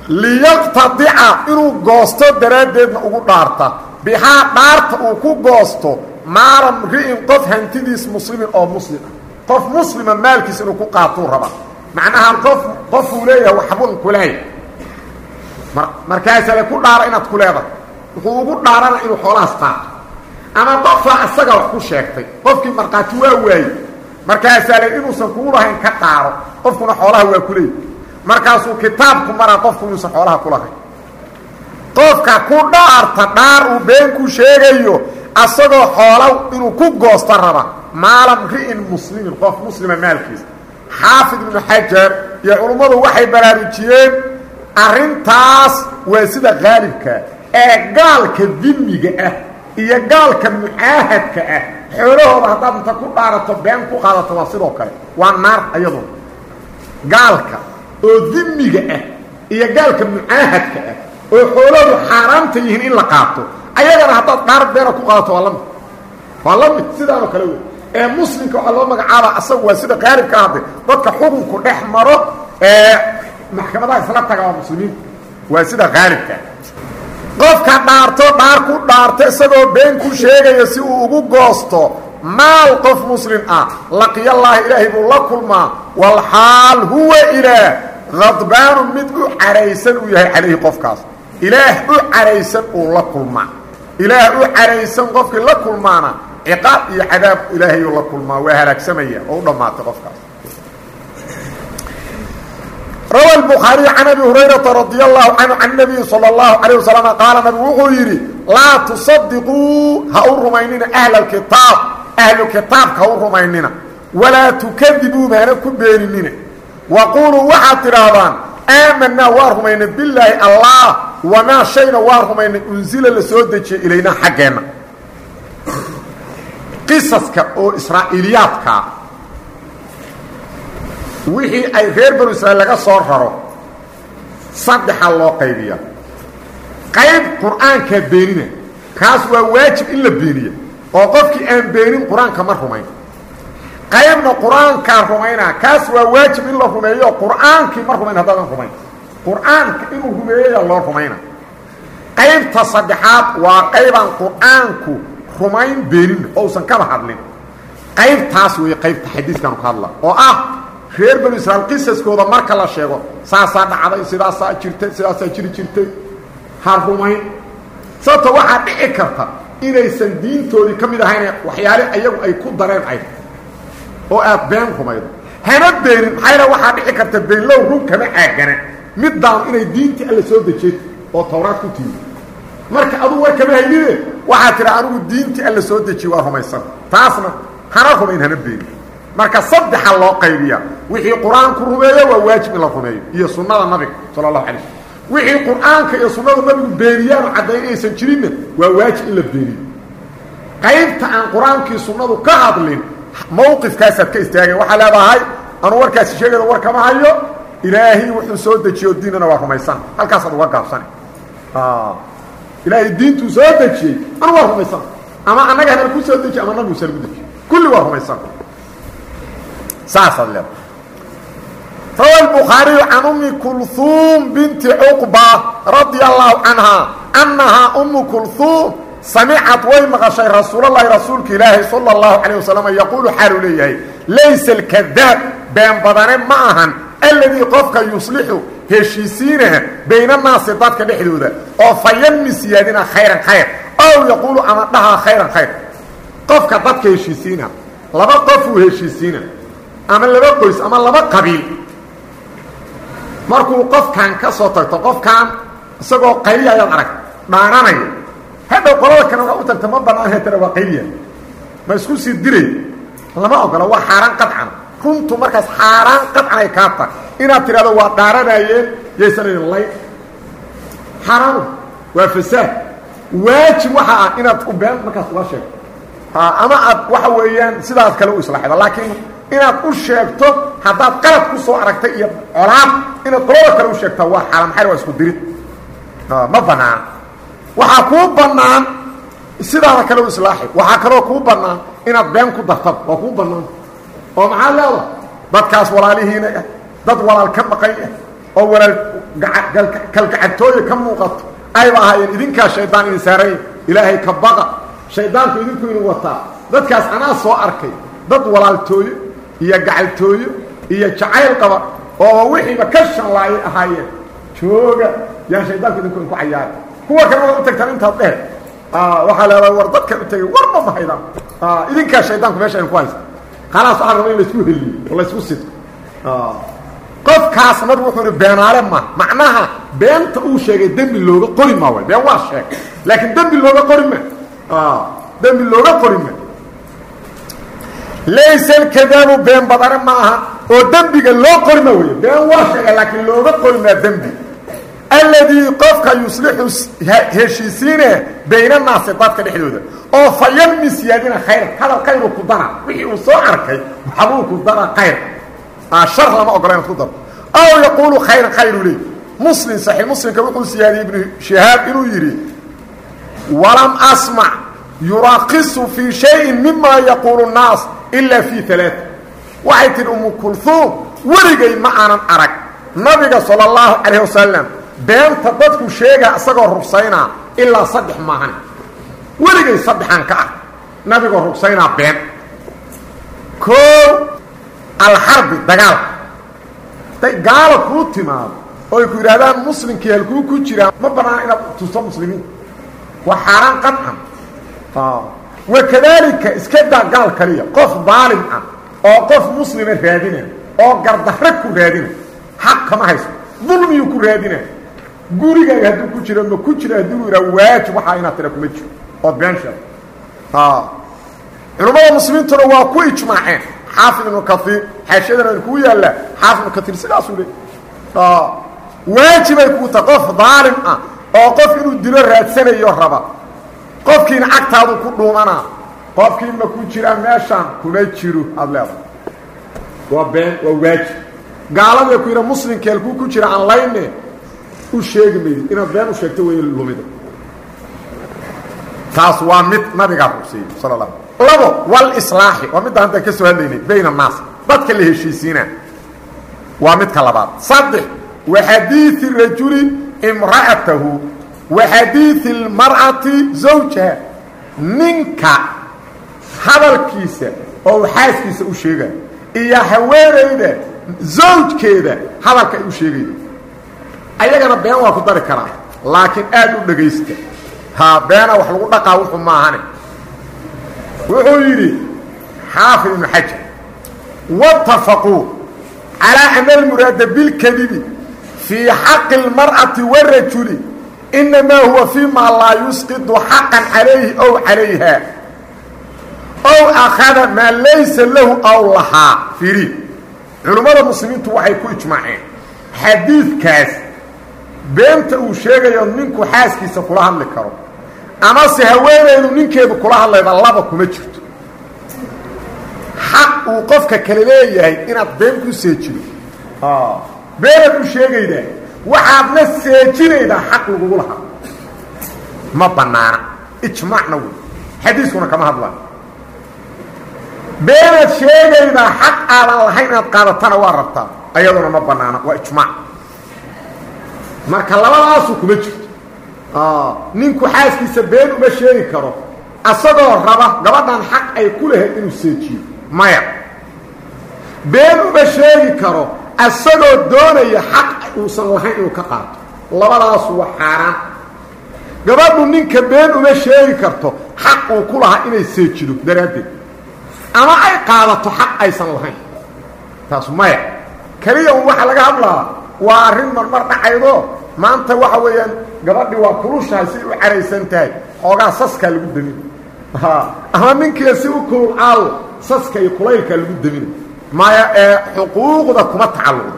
Liyaqtadica inuu goosto daraaddeedna ugu dhaarta bixaa dhaarta uu ku goosto maala mri'in qof hantidiis muslimin oo muslim ah qof muslima maalkiis inuu ku qaatuu raba. Macnaha qof qofuu leeyahay waxbun kuleey markaasaa le ku dhaara inaad ku leedahay. Wuxuu ugu dhaarana inuu xoolahaas qaato. Ama qofaa isaga wax ku sheegtay. Qofkii markhaati waa waaye markaasaa le inuusan kugu lahayn ka dhaaro. Qofkuna xoolaha waa ku leeyay markaasuu kitaabku maraa qofku inuusan xoolaha ku lahayn. Qofka ku dhaarta dhaar uu been ku sheegayo asagoo xoola inuu ku goosto raba maala mri'in muslimin qof muslima maalkiisa xaafid ibnu xajar iyo culummadu waxay baraarujiyeen arrintaas waa sida qaalibkaa ee gaalka dimiga ah iyo gaalka mucaahadka ah. Xoolahooda haddaad inta ku dhaarato been ku qaadato waa sidoo kale. Waa naar ayaduna gaalka oo dimiga ah iyo gaalka mucaahadka ah oo xoolahoodu xaaraamta yihiin in la qaato ayagana haddaad dhaar beena ku qaadato waa la mid waa la mid sidaanoo kale wey ee muslimka waxaa loo magacaaba asagu waa sida qaalibka hadde dadka xukunku dhex maro ee maxkamadaha isla taga waa muslimiinta waa sida qaalibkaa qofka dhaarto dhaar ku dhaarto isagoo been ku sheegaya si uu ugu goosto maal qof muslim ah laqiyallaahi ilaahay buu la kulmaa walxaal huwa ilaah. Khadbaanu mid u caraysan uu yahay calayhi qofkaas. Ilaah u caraysan uu la kulmaa. Ilaah u caraysan qofkii la kulmaana ciqaab iyo cadaab ilaahayuu la kulmaa waa halaagsamaya oo u dhammaatay qofkaas rawa الbukhaariي can abi hurayraa radي الlahu canhu can الnabiyi salى الlahu عalيه waslm qaala nabigu wuxuu yidhi laa tusadiquu ha u rumaynina ahla kitaab ahlu kitaabka ha u rumaynina walaa tukadibuum hana ku beeninina waquuluu waxaad tidhaahdaan aamanaa waa rumaynay bilaahi allah wamaa shayna waa rumaynay unsila la soo dejiyey ilaynaa xaggeenna qisaska oo israa'iiliyaadkaa wixii ay reer banu israiil laga soo raro saddexa loo qaybiya qayb qur'aankaa beenina kaas waa waajib in la beeniya oo qofkii aan beenin qur'aanka ma rumayn. Qaybna qur'aankaa rumaynaa kaas waa waajib in la rumeeyo qur'aankii ma rumayn haddaadan rumayn. Qur'aanka inuu rumeeyoya loo rumayna. Qaybta saddexaad waa qaybaan qur'aanku rumayn beenina ousan kaba hadlin. Qaybtaas weeye qaybta xadiiskaanu ka hadla oo ah reer banu israiil qisaskooda marka la sheego saasaa dhacday sidaasaa jirtay sidaasaa jiri jirtay. Ha rumayn. Sababto waxaa dhici karta inaysan diintoodii ka mid ahayne waxyaale ayagu ay ku dareen ay oo aad been rumaydo hana beenin maxayna waxaa dhici karta beenlow run kama caagana middaan inay diintii alla soo dejeen oo tawraad ku tiimi marka adugu war kama haynine waxaa tidha anigu diintii alla soo dejiye waa rumaysan. Taasna hana rumayn hana beenin marka saddexa loo qaybiya wixii qur'aanku rumeeyo waa waajib in la rumeeyo. Iyo sunnada nabiga sala allahu alay slm wixii qur'aanka iyo sunnada nabigu beeniyaanu caddayn inaysan jirinna waa waajib in la beeniyo. Qaybta aan qur'aankii sunnadu ka hadlin mawqifkaasaad ka istaageen. Waxaa leedahay anuu warkaasi sheegayda war kama hayo. Ilaahay wuxuu soo dejiyo diinana waa rumaysan. Halkaasaad uga gaabsana ilaahay diintuu soo dejiyey anu waa rumaysan ama annaga hadal ku soo dejiye ama nabigusa lagu dejiyo kulli waa rumaysan saasaad leedahay rawa الbukhaariyu can umi kulhuum binti cuqba radia allahu canhaa annahaa umu kulhuum samicad way maqashay rasuulalahi rasuulka ilaahi salى اllahu calayه wasalam yaquulu xaaluu leeyahay laysa اlkadaab been badane ma ahan alladii qofka yuslixu heshiisiinaha baynanaasi dadka dhexdooda oo fayanmi siyaadina khayran khayr ow yaquulu ama dhahaa khayran khayr. Qofka dadka heshiisiina laba qofuu heshiisiina ama laba qoys ama laba qabiil markuu qofkan ka soo tagto qofkan isagoo qayliya ayaad arag dhaaranayo hadhow qolada kale waa u tagta ma banaan hetana waa qayliya. Ma isku sii diray lama ogola waa xaaraan qadcan. Runtu markaas xaaraan qadcan ay kaa tahay inaad tidhahdo waa dhaaranayeen yaysan idin lay. Xaaraanu waa fasaad. Waajib waxa ah inaad u been markaas uga sheegto. Ama aad waxa weeyaan sidaas kale u islaaxdo laakiin inaad u sheegto haddaad qalad ku soo aragtay iyo colaad inaad qolada kale u sheegtaa waa xaaraam xayr waa isku dirid? Ma banaan waxaa kuu bannaan sidaada kale u islaaxi waxaa kaloo kuu bannaan inaad been ku dartaba. Waa kuu bannaan. Oo maxaa leeda dadkaas walaalihiina ah dad walaal ka maqan ah oo walaal kalgacantooya ka muuqato ayba ahaayeen idinkaa shaydaan idin saaranya ilaahay ka baqa. Shaydaanku idinku idin wataa dadkaas anaa soo arkay. Dad walaaltooyo iyo gacaltooyo iyo jacayl qaba oo wixiiba ka shanlaayay ahaayeen. Jooga yaan shaydaanku idinku idinku cayaara kuwa kale waad u tagtaan intaad dheer. Waxaa leedahay war dadkan u tegay warba ma haydaan idinkaa shaydaanku meesha idinku haysta. Khalaas waxaa raba in laysku heliyo oo laysku sidko qofkaas nabigu wuxuu ihi beenaale ma macnaha beenta uu sheegay dembi looga qori ma way. Been waa sheeg. Laakiin dembi looga qori ma. Dembi looga qori ma. Laysa alkadaabu been badane ma aha oo dembiga loo qori ma wey been waa sheega laakiin looga qori maa dembi. Alladii qofka yuslixu heshiisiine bayna naasi dadka dhexdooda oo fa yanmi siyaadina khayra hadal khayru ku dara. Wixii uu soo arkay waxbuu ku dara khayr shar lama ogola inaad ku daro aw yaquulu khayran khayru ley muslim saxiix muslimka wuxuu siyaadiyey ibnu shihaab inuu yidhi walam asmac yuraaqisu fii shayin mima yaquulu nnaas ilaa fii alaaa waxay tihi umu kulhuum weligay ma aanan arag. Nabiga sala allahu calayh wasalam beenta dadku sheegaa isagoo rugsaynaa ilaa saddex maahan. Weligay saddexan ka ah. Nabigoo rugsaynaa been. Koo alxarbi dagaalka day gaalo kuu timaado oo ay ku yidhahdaan muslimkii halkuu ku jiraa ma banaana inaad tusto muslimiin. Waa xaaraan qadcan wakadaalika iska daa gaal kaliya qof daalim ah oo qof muslima raadina oo gardarre ku raadina xaq kama hayso dulmiyuu ku raadina gurigaaga hadduu ku jiro ma ku jiro hadduu yidhaa waajib waxaa inaad tira kuma jiro. Ood been sheeg culummada muslimiintuna waa ku ijmaaceen xaafid ibnu kaiir xaashiyadana kuu yaalla xaafid ibnu kaiir sidaasuu le waajibay kuu tahay qof daalim ah oo qof inuu dilo raadsanayo raba. Qofkiina cagtaadu ku dhuumanaa qofkii ma ku jiraa meeshaan kuma jiro aada leedahay waa been waa waajib. Gaalada ku yidha muslimka halkuu ku jira aan layne u sheegi maydid inaad been u sheegto wey lumida taas waa mid nabigaa rugsiyey sal la labo walislaaxi waa midda hadda ka soo hadlaynay bayna annaas. Dadka la heshiisiina waa midka labaad. Saddex wa xadiidi rajuli imra'atahu wa xadiidi اlmar'ati zawjaha. Ninka hadalkiisa oo xaaskiisa u sheegaya iyo haweenayda zawjkeeda hadalka ay u sheegaya ayagana been waa ku dari karaa laakiin aad u dhegaysta ha beena wax lagu dhaqaa wuxuu maahane. Wuxuu yidhi xaafid ibnu xajar waatafaquu calaa ana almuraada bilkadibi fii xaqi اlmar'ati warajuli inamaa huwa fii maa laa yusqidu xaqan calayhi ow calayha. Ow akhada maa laysa lahu aw lahaa fiiri culummada muslimiintu waxay ku ijmaaceen xadiidkaas. Beenta uu sheegayo ninku xaaskiisa kula hadli karo amase haweenaydu ninkeedu kula hadlayda laba kuma jirto. Xaq uu qofka kale leeyahay inaad been ku seejido beenaad u sheegaydaa waxaadna seejinaydaa xaq lagugu lahaa. Ma bannaana ijmaacna wey. Xadiiskuna kama hadlaan beenaad sheegaydaa xaq aadan lahayn inaad qaadatana waa rabtaa ayaduna ma bannaana waa ijmaac. Marka labadaasu kuma jirto ninku xaaskiisa been uma sheegi karo asagoo raba gabadhan xaq ay ku lahayd inuu seejiyo maya been uma sheegi karo asagoo doonaya xaq uusan lahayn inuu ka qaato labadaasu waa xaaraan gabadhu ninka been uma sheegi karto xaq uu ku lahaa inay seejido daraaddeed ama ay qaadato xaq aysan lahayn taas maya keliya un waxaa laga hadlaa waa arrin marmar dhacaydo maanta waxa weeyaan gabadhii waa kulushahay si u caraysan tahay xoogaa saskaa lagu damin ama ninkiia si u kululcaawo saska iyo kulaylkaa lagu damin maya ee xuquuqda kuma tacalluqda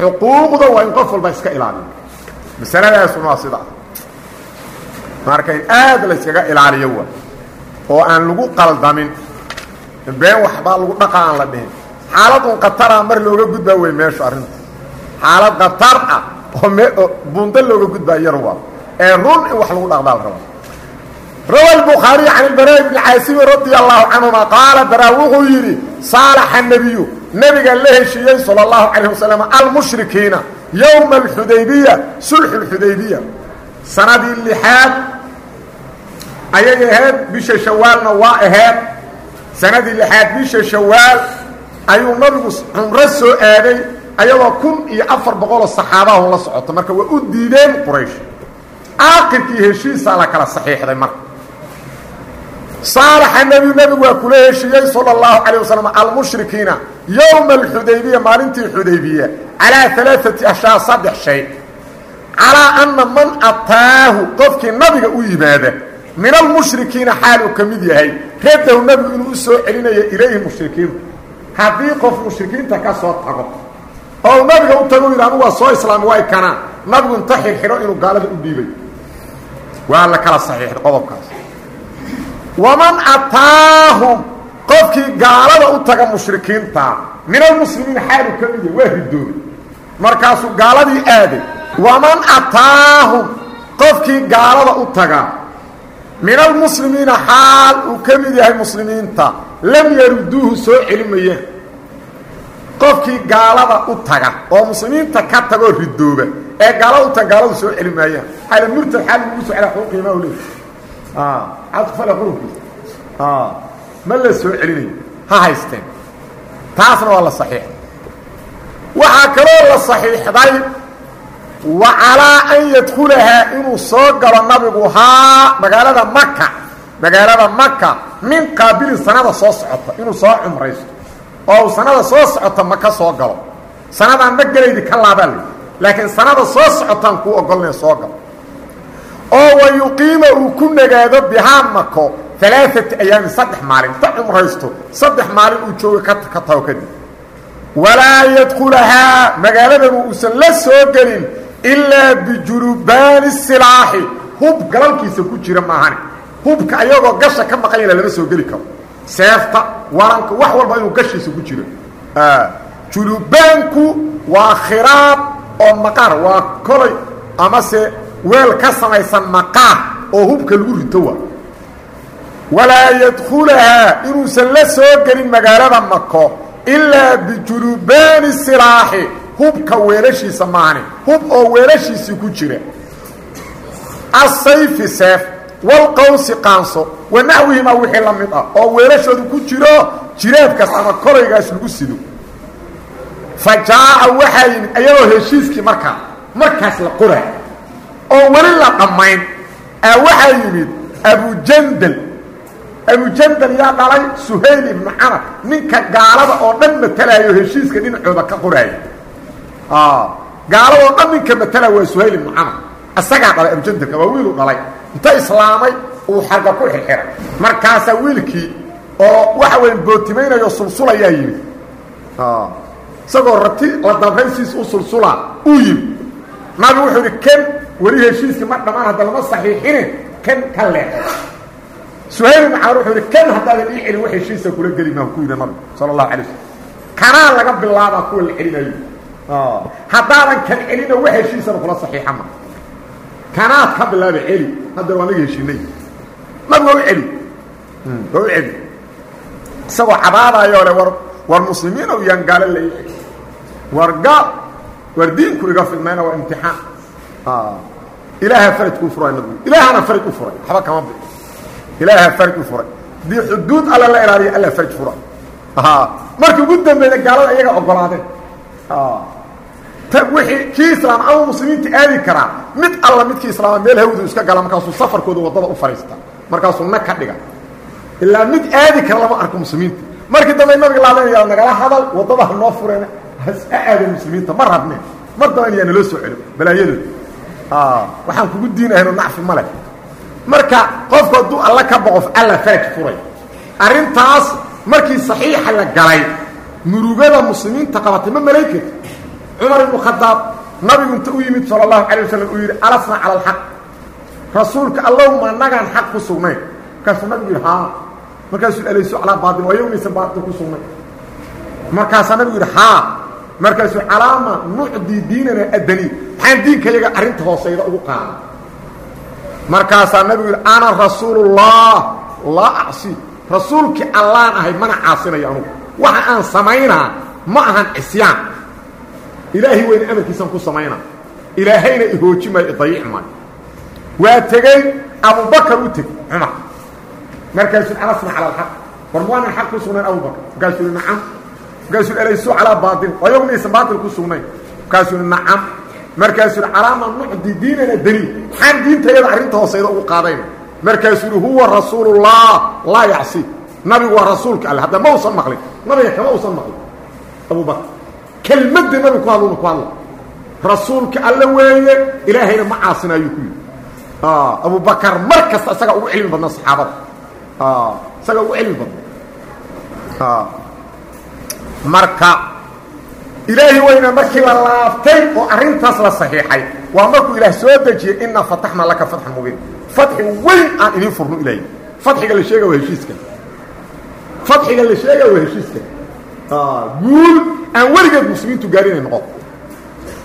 xuquuqda waa in qof walba iska ilaaliyo. Masaladaasuna waa sidaa marka in aad la yskaga ilaaliyo waa oo aan lagu qaldamin been waxbaa lagu dhaqa aan la dhihin. Xaalad un khatara mar looga gudbaa wey meeshu arrinta. Xaalad khatar ah oo me buundo looga gudbaa yar waa ee run in wax lagu dhaqdaa la raba rawa الbukhaariي can اlbarا bni caasimi radi allahu canهuma qaala baraa wuxuu yidhi saalaxa nebiyu nebiga la heshiiyey salى اllahu calayه wasalam almushrikiina yowma اlxudaybiya sulxu اlxudaybiya sanadii lixaad ayay ahayd bisha shawaalna waa ahayd sanadii lixaad bisha shawaal ayuu nabigu cumro soo aaday ayadoo kun iyo afar boqoloo saxaabahu la socoto marka waa u diideen quraysh. Aakirkii heshiisaa la kala saxiixday marka saalaxa nebiyu nebigu waa kula heshiiyey sala اllahu calayه wasalam almushrikiina yowma alxudaybiya maalintii xudaybiya calaa alaaati ashyaa saddex shay. Calaa anna man ataahu qofkii nabiga u yimaada min almushrikiina xaal uu ka mid yahay raddahu nebigu inuu u soo ilayhi mushrikiinta haddii qof mushrikiinta ka soo tago oo nabiga u tago yidhi waa soo islaami way kanaan. Nabigu inta xirxidho inuu gaalada u dhiibay. Waa la kala saxiixday qodobkaas. Waman ataahum qofkii gaalada u taga mushrikiinta min almuslimiina xaalu ka mid yahay waa ridoobay markaasuu gaaladii aaday waman ataahum qofkii gaalada u taga min almuslimiina xaal uu ka mid yahay muslimiinta lam yaruduuhu soo celimayaan qofkii gaalada u taga oo muslimiinta ka tagoo ridooba ee gaalada u taga gaaladu soo celi maayaan. Xaala murtad xaal lagu soo celaa xuquuqiima u leey cadfale qurunkiisa ma la soo celinayo. Ha haysteen. Taasna waa la saxiixay waxaa kaloo la saxiixday wa calaa an yadkulahaa inuu soo galo nabigu haa magaalada maka magaalada maka min qaabilin sanada soo socota inuu soo cumraysto oo uu sanada soo socota maka soo galo. Sanadaan ma gelaydi ka laabaa la laakiin sanada soo socotaan kuu ogolnaya soo galo. Oo wa yuqiima uu ku nagaado bihaa mako alaaati ayaamin saddex maalin. Ta cumraysto saddex maalin uu jooga ka ka tago kadib walaa yadkulahaa magaaladanu uusan la soo gelin ilaa bijulubaani silaaxi hub galalkiisa ku jira maahane hubka ayagoo gasha ka maqan yala lama soo geli karo seefta waranka wax walba inuu gashiisa ku jiro julubaanku waa khiraab oo maqaar waa kolay amase weel ka samaysan maqaar oo hubka lagu rito waa. Walaa yadkulahaa inuusan la soo gelin magaalada mako ilaa bijulubaani silaaxi hubka weelashiisa maahane hub oo weelashiisii ku jira. Asayfi seef walqawsi qaanso wa naxwihimaa wixii la mid ah oo weelashoodu ku jiro jiraabkaas ama kolaygaas lagu sido. Fa jaaca waxaa yimid ayagoo heshiiskii markaa markaas la qoray oo weli la dhammayn a waxaa yimid abujandal abujandal yaa dhalay suhayl ibnu camar ninka gaalada oo dhan matalaayo heshiiska dhinacooda ka qoraaya gaalada oo dhan ninka matala waa suhayl ibnu camar isagaa dhalay abujandalka waa wiiluu dhalay inta islaamay uu xarga ku xirxiray. Markaasaa wiilkii oo waxa weya bootimaynayo sulsulayaa yimid. Isagoo rati la damraysiis u sulsulaa uu yimid. Nabigu wuxuu idhi kan weli heshiiskii ma dhammaan hadda lama saxiixine kan ka leexay suhayl ibn camar wuxuu idhi kan haddaadan ii celin wax heshiisa kula geli maan ku yidhi nabigu sala allahu alay slam kanaa laga bilaabaa kuwa la celinayo. Haddaadan kan celina wax heshiisana kula saxiixa ma kanaad ka bilaaba celi. Hadda waa naga heshinay nabiga u celi. Waa u celi. Isagoo cabaadayo le war war muslimiin ow yaan gaalo la war gaal war diinku iga fidmayna waa imtixaan. Ilaaha faraj kuu furay nabigu ilaahana faraj u furay. Waxba kama bi ilaaha faraj u furay. Haddii xuduud alla la ilaaliyo alla faraj fura. Markii ugu dambeyna gaalada iyaga ogolaadeen wii kii islaam ama muslimiinta aadi karaa mid alla midkii islaama meel hawdu iska gala markaasuu safarkooda waddada u fadhiista markaasuu na ka dhiga. Ilaa mid aadi kara lama arko muslimiinta. Markii dambe nabiga laadanaya nagala hadal waddada ha noo fureen ha aada muslimiinta ma rabne. Mar daba inayaa naloo soo celo balaayadooda waxaan kugu diinahayno nacfi ma leh. Marka qofku hadduu alla ka boqof alla faraj furay. Arrintaas markii saxiixa la galay murugada muslimiinta qabatay ma malay karti cumar ibnu khadaab nabigu inta u yimid sala allahu calay wasalam uu yidhi alasna cala alxaq. Rasuulka allahuma annagaan xaq ku sugnayn markaasuu nabigu yidhi haa. Markaasuu alaysu calaa baatil waa yownaysa baatil ku sugnay. Markaasaa nabigu yidhi haa. Markaasuu calaama nucdii diinana addanii maxaan diinka yaga arrinta hooseyda ugu qaada markaasaa nabigu yidhi ana rasuulullah laa acsi. Rasuulkii allaan ahay mana caasinayo anugu. Waxa aan samaynaa ma ahan cisyaan ilaahay weyna amarkiisaan ku samaynaa ilaahayna ihooji maayo idayic maayo. Waa tegey abubakar u tegey cumar. Markaasuu alasna cala alxaq war muwaanan xaq ku sugnayn abubakar markaasuu yihi nacam. Markaasuu alaysu calaa baatil. Ayagu maysan baatil ku sugnayn markaasuu yihi nacam. Markaasuu yihi calaama nucdi diinana daliil. Maxaan diintayada arrinta hooseyda ugu qaadayna. Markaasuu yihi huwa rasuulullah laa yacsi. Nabigu waa rasuulka alle hadda ma usan maqlin. Nabiga kama usan maqlin. Abubakar kelmadda nabiga ku hadluna ku hadla rasuulka alle weeye ilaahayna ma caasina ayuu ku yidhi. Abubakar mar kasta isagaa ugu cilmi badna saxaabada. Isagaa ugu cilmi badna marka ilaahi weyna markii la laabtay oo arrintaas la saxiixay waa markuu ilaah soo dejiyey inaa fataxna laka fatxan mubiin. Fatxi weyn aan idiin furno ilaahay. Fadxiga la sheega waa heshiiska. Fadxiga la sheega waa heshiiska guul aan weligeed muslimiintu gaarin ay noqon.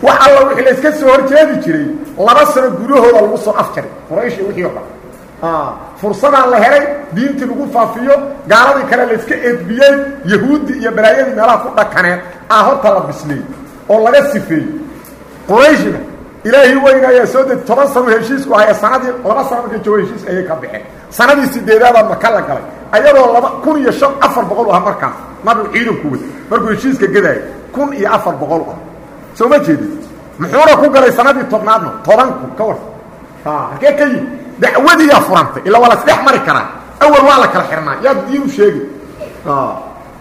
Wax alla wixii la iska soo horjeedi jiray laba sano gudahooda lagu soo afjaray. Quraysh iyo wixii o dhan fursadaan la helay diintii lagu faafiyo gaaladii kale la iska edbiyey yahuudi iyo balaayadii meelaha ku dhakaneen aa horta la bisleeyey oo laga sifeeyey. Qurayshna ilaahi weyna ayaa soo dej toban sano heshiisku ahaya sanadii laba sano markay joogo heshiis ayay ka baxeen sanadii sideedaada maka la galay ayadoo laba kun iyo shan afar boqol ah markaas nabigu ciidanku wada markuu heshiiska gadaayo kun iyo afar boqol ah. Soo ma jeedin? Muxuuna ku galay sanadii tobnaadna? Toban kun ka war halkee ka yimi dacwadiiyaa furantay ilaa waa la isdhex mari karaa. Awal waa la kala xirnaa. Yaa diin sheegi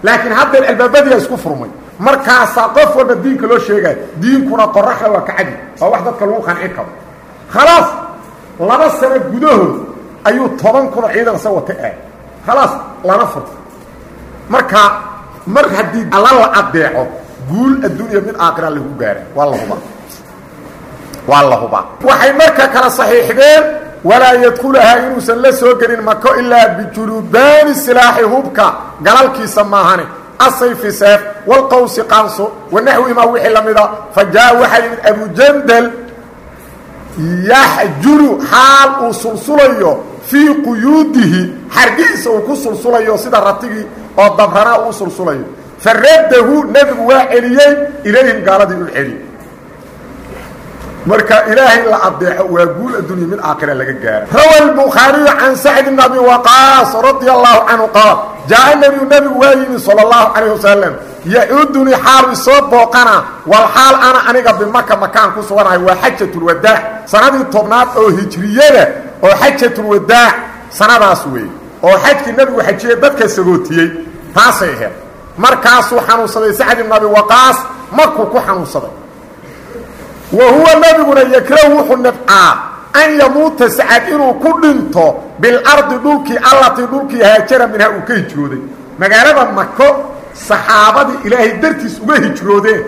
laakiin haddeer albaabadiyaa isku furmay. Markaasaa qof walba diinka loo sheegaayo diinkuna qoraxda waa ka cadi waa wax dadka lagu qancin karo. Khalaas laba sano gudahood ayuu toban kunoo ciidan isa wata aad khalaas lana furta marka mar haddii alla la adeeco guul adduunya mid aakhira lagu gaara waa la hubaa waa la hubaa waxay marka kala saxiixdeen walaa yadkulahaa inuusan la soo gelin mako ilaa bijulubaani silaaxi hubka galalkiisa maahane asayfi seef walqawsi qaanso wanaxwihimaa wixii la mida waxaa yimid abujandal yaxjulu xaal uu sulsulayo fii quyuudihi xargihiisa uu ku sulsulayo sida ratigii oo dabranaa uu sulsulayo. Faraddahu nebigu waa celiyey ilayhim gaaladii u celi marka ilaahay la adeeco waa guul addunya mid aakhira laga gaara rawa albukhaariyu can sacd bn abi waqaas radia allahu canhu qaal jaa nebiyu nebigu waa yimi sala allahu calayh wasalam yacuudunii xaalu isoo booqana wal xaal ana aniga bimaka makaan ku suganahay waa xajatulwadaac sanadii tobnaad oo hijriyada oo xajatulwadaac sanadaas weeye oo xajkii nebigu xajiyey dadka sagootiyey taasay aheed markaasuu xanuunsaday sacd ibn abi waqaas markuu ku xanuunsaday. Wa huwa nebiguna yakrahu wuxuu nabcaa an yamuuta sacad inuu ku dhinto bilardi dhulkii allatii dhulkii haajara minhaa uu ka hijrooday. Magaalada mako saxaabadii ilaahay dartiis uga hijroodeen.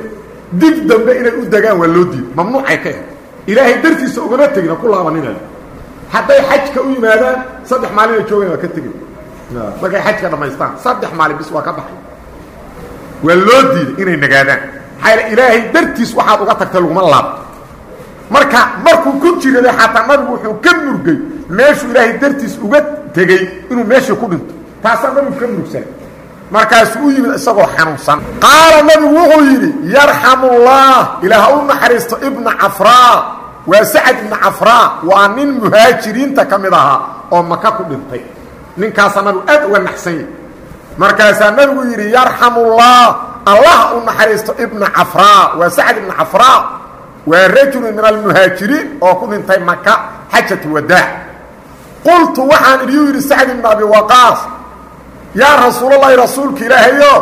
Dib dambe inay u degaan waa loo diiday mamnuucay ka ahed ilaahay dartiisa ugama tegina ku laabanina hadday xajka u yimaadaan saddex maalin ay joogaan waa ka tegay markay xajka dhammaystaan saddex maalin bis waa ka baxay. Waa loo diiday inay nagaadaan. Maxaa ilaahay dartiis waxaad uga tagtay laguma laabto marka markuu ku jiraday xataa nabigu wuxuu ka murgay meeshuu ilaahay dartiis uga tegey inuu meeshii ku dhinto. Taasaa nabigu ka murugsanay markaasuu u yimid isagoo xanuunsan. Qaala nabigu wuxuu yidhi yarxamullah. Ilaah u naxariisto ibna cafraa waa sacad ibna cafraa waa nin muhaajiriinta ka mid ahaa oo maka ku dhintay. Ninkaasaa nabigu aad uga naxsan yahy markaasaa nabigu yidhi yarxamullah allah u naxariisto ibna cafraa waa sacad ibna cafraa waa rajulu min almuhaajiriin oo ku dhintay maka xajat lwadaac qultu waxaan idhiyu yidhi sacd ibna abi waqaas yaa rasuulalahi rasuulka ilaahayo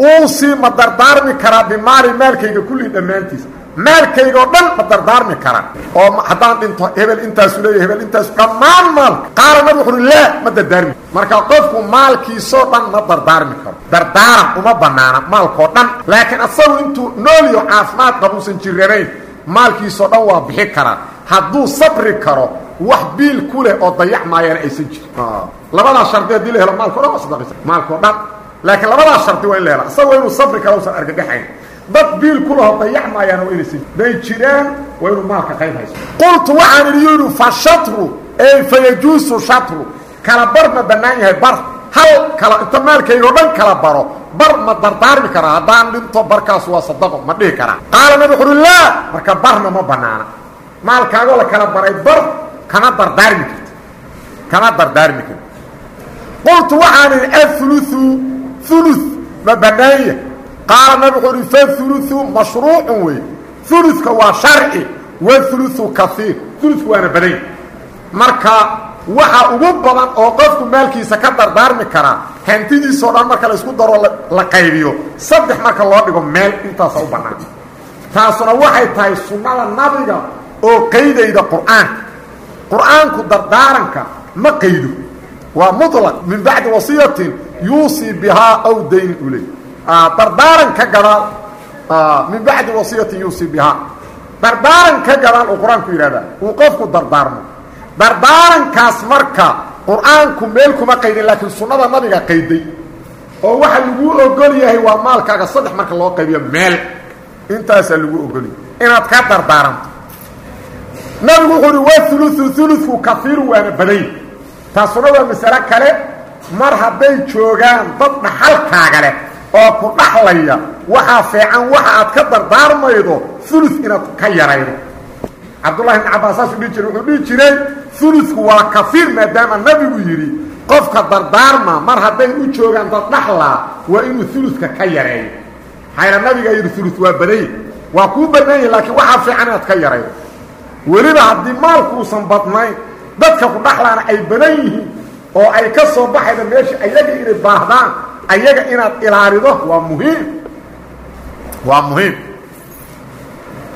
uusii ma dardaarmi karaa bimaali maalkayga kullii dhammaantiisa maalkayga oo dhan ma dardaarmi karaa oo haddaan dhinto hebel intaasu leeya hebel intaasu dhammaan maalka qaala nabig wuxu uhi laa ma dardaarmi. Marka qofku maalkiisoo dhan ma dardaarmi karo. Dardaaran uma banaana maalkoo dhan. Laakiin asagu intuu nooliyo caafimaad qabuusan jiranayn maalkiisoo dhan waa bixi karaa. Hadduu sabri karo wax biil ku leh oo dayac maayana aysan jirin. Labadaas shardi haddii la helo maalko dhan waa sadaqaysa. Maalkoo dhan. Laakiin labadaas shardi waa in la hela. Isagoo inuu sabri karo usan argagaxayn dad biil ku laho dayac maayaana waa inaysan day jiraan waa inuu maalka qayb hayso qultu waxaan idhi yidhi fa shatru ey fa yajuusu shatru. Kala bar ma bannaan yahay bar. Hal kala inta maalkayga o dhan kala baro. Bar ma dardaarmi karaa. Haddaan dhinto barkaas waa sadaqo ma dhihi karaa. Qaala nabi wuxu uhi laa. Marka barna ma bannaana. Maalkaagoo la kala baray bar kama dardaarmi karti kama dardaarmi karti qultu waxaan idhi auluثu ulu ma bannaanya qaala nabi wuxuu uhi fauluثu mashruucun wey uluka waa sharci wauluثu kaiir uluku waana badany marka waxa ugu badan oo qofku maalkiisa ka dardaarmi karaa hantidiisoo dhan marka laysku daro la qaybiyo saddex marka loo dhigo meel intaasa u bannaan taasuna waxay tahay sunnada nabiga oo qaydayda qur'aanka qur'aanku dardaaranka ma qaydo waa muطlaq min bacdi wasiyatin yuusii bihaa aw daynin uley dardaaran ka gadaal min bacdi wasiyatin yuusii bihaa dardaaran ka gadaal uu qur'aanku yidhahdaa uu qofku dardaarmo dardaarankaas marka qur'aanku meel kuma oo waxa laguu ogol yahay waa maalkaaga saddex marka loo qaybiyo meel intaasaa lagu ogolyahay inaad ka dardaaranto nabigu wuxuu uhi wauluثu uludku kaiiru waana baday taasuna waa masalo kale mar hadday joogaan dad dhaxalkaaga leh oo ku dhaxlaya waxaa fiican waxa aad ka dardaarmaydo ulu inaad ka yaraydo. Cabdullahi ibn cabbaas saasuu dhihi jiray wuxuu dhihi jiray uludku waa kaiir maadaama nabigu yidhi qofka dardaarma mar hadday u joogaan dad dhaxlaa waa inuu uludka ka yareeyo. Maxayna nabigaa yidhi ulu waa baday waa kuu bannaan yahi laakiin waxaa fiican inaad ka yaraydo weliba haddii maalkuusan badnayn dadka ku dhaxlaana ay badan yihiin oo ay ka soo baxayda meesha ayaga inay baahdaan ayaga inaad ilaalido waa muhiim waa muhiim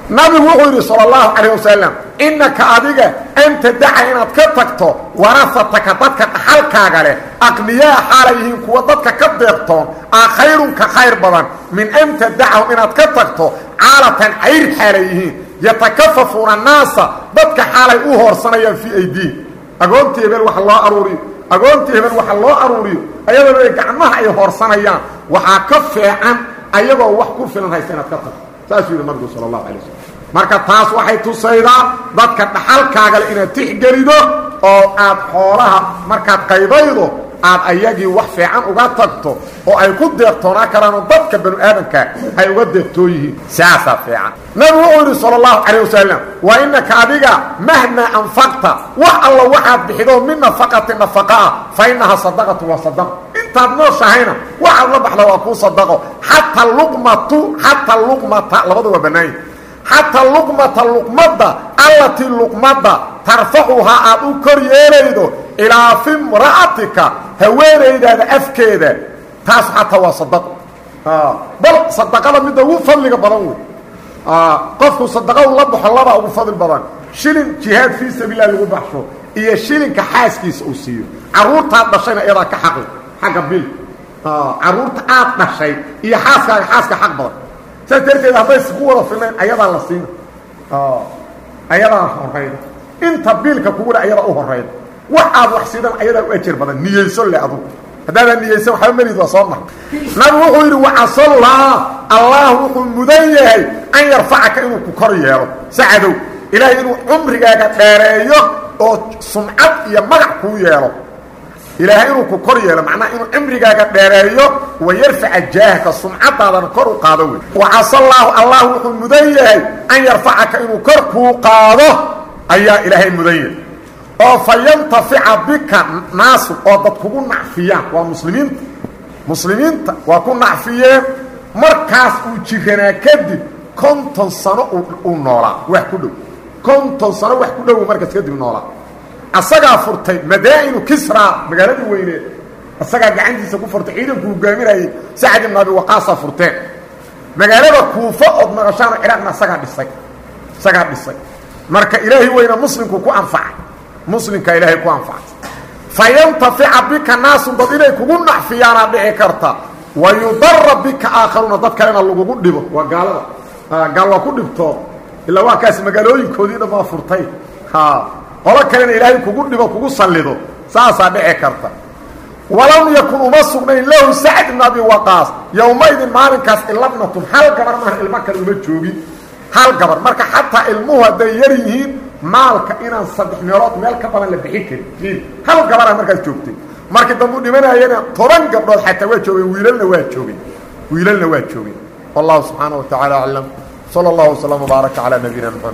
nabigu wuxuu yidhi salى اllahu calayه wasalam innaka adiga anta daca inaad ka tagto warasataka dadka dhaxalkaaga leh aqniyaa xaalay yihiin kuwa dadka ka deeqtoon aa khayrun ka khayr badan min an tadacahu inaad ka tagto caalatan cayr xaalay yihiin yatakafafuuna annaasa dadka xaalay u hoorsanayaan fii aydiin agoontii hebel waxa loo aruuriyo agoontii hebel waxa loo aruuriyo ayadoo ay gacmaha ay hoorsanayaan. Waxaa ka feecan ayagoo wax ku filan haysta inaad ka tagto saasuu yidhi nabigu sala allahu alay wasalam marka taas waxay tusaydaa dadka dhaxalkaagale inaad tixgelido oo aad xoolaha markaad qaybaydo aad ayagii wax fiican uga tagto oo ay ku deeqtoonaa karaanoo dadka banu aadamka ay uga deeqtoon yihiin. Saasaa fiican. Nabigu wuxuu yidhi sala allahu wa innaka adiga mahmaa anfaqta wax alla waxaad bixido min nafaqati nafaqa ah fa innahaa sadaqatu waa sadaqa intaad nooshahayna waxaad la baxda waa kuu sadaqo. Xataa luqmatu xataa luqmata labada waa bannaanya xataa luqmata luqmadda allatii luqmadda tarfacuhaa aad u kor yeelaydo ilaa fimra'atika haweenaydaada afkeeda taas xataa waa sadaqo bal sadaqada midda ugu fadliga badan wey qofku sadaqadu la baxo labaa ugu fadli badan shilin jihaad fii sabiilah lagu baxsho iyo shilinka xaaskiisa uu siiyo carruurtaad dhashayna iyadaa ka xaqi xagga bil carruurta aad dhashay iyo xaaskaaga xaaska xaq badan saas darteed haddaysa ku wada filnayn ayadaa la siina ayadaa horayda inta biilka kugula ayadaa u horayda wax aad wax sidan ayadaa u badan niyeyso le adugu haddaadaa niyeysan waxba waa soo mar nabigu wuxuu yidhi wacasallah allah wuxuu mudan yahay an yarfacaka inuu ku kor yeelo. Sacadow ilaahay inuu cumrigaaga dheereeyo oo sumcad iyo magac kuu yeelo. Ilaahay inuu ku kor yeelo macnaha inuu cimrigaaga dheereeyo wa yarfaca jaahka sumcadaadana kor u qaado wey wacasallaahu allah wuxuu mudan yahay an yarfacaka inuu kor kuu qaado ayaa ilaahay mudan yahay oo fa yantafica bika naasu oo dad kugu nacfiyaan. Waa muslimiinta muslimiinta waa ku nacfiyeen. Markaas uu jiranaa kadib konton sano uu noolaa wax ku dhow. Konton sano wax ku dhow markaas kadib noolaa. Asagaa furtay madaa'inu kisra magaaladii weyneed isagaa gacantiisa ku furtay ciidanku hogaaminayay sacad ibn abi waqaasa furteen. Magaalada kuufa ood maqashaano ciraaqna isagaa dhisay isagaa dhisay. Marka ilaahay weyna muslimku ku anfacay muslimka ilaahay ku anfacay fayantafica bika naasun dad inay kugu nacfiyaanaa dhici karta. Wa yudara bika aakharuuna dad kalena lagugu dhibo waa gaalada gaal waa ku dhibtood ilaa waa kaas magaalooyinkoodii dhan baa furtay. Qolo kalena ilaahay kugu dhibo kugu sallido. Saasaa dhici karta. Walam yakun uma sugnayn lahu sacd ibn abi waqaas. Yowmaydin maalinkaas ilabnatun hal gabar maaha ilmo kale uma joogin. Hal gabar marka xataa ilmuhu maalka inaan saddex meelood meel ka badan la bixin karin. Hal gabaraa markaas joogtay. Markii dambu dhimanayana toban gabdhood xataa waa joogeen wiilalna waa joogeen. Wiilalna waa joogeen. Wallahu subxaana wa aclam sala allahu waslama baaraka calaa nabiyina mxamed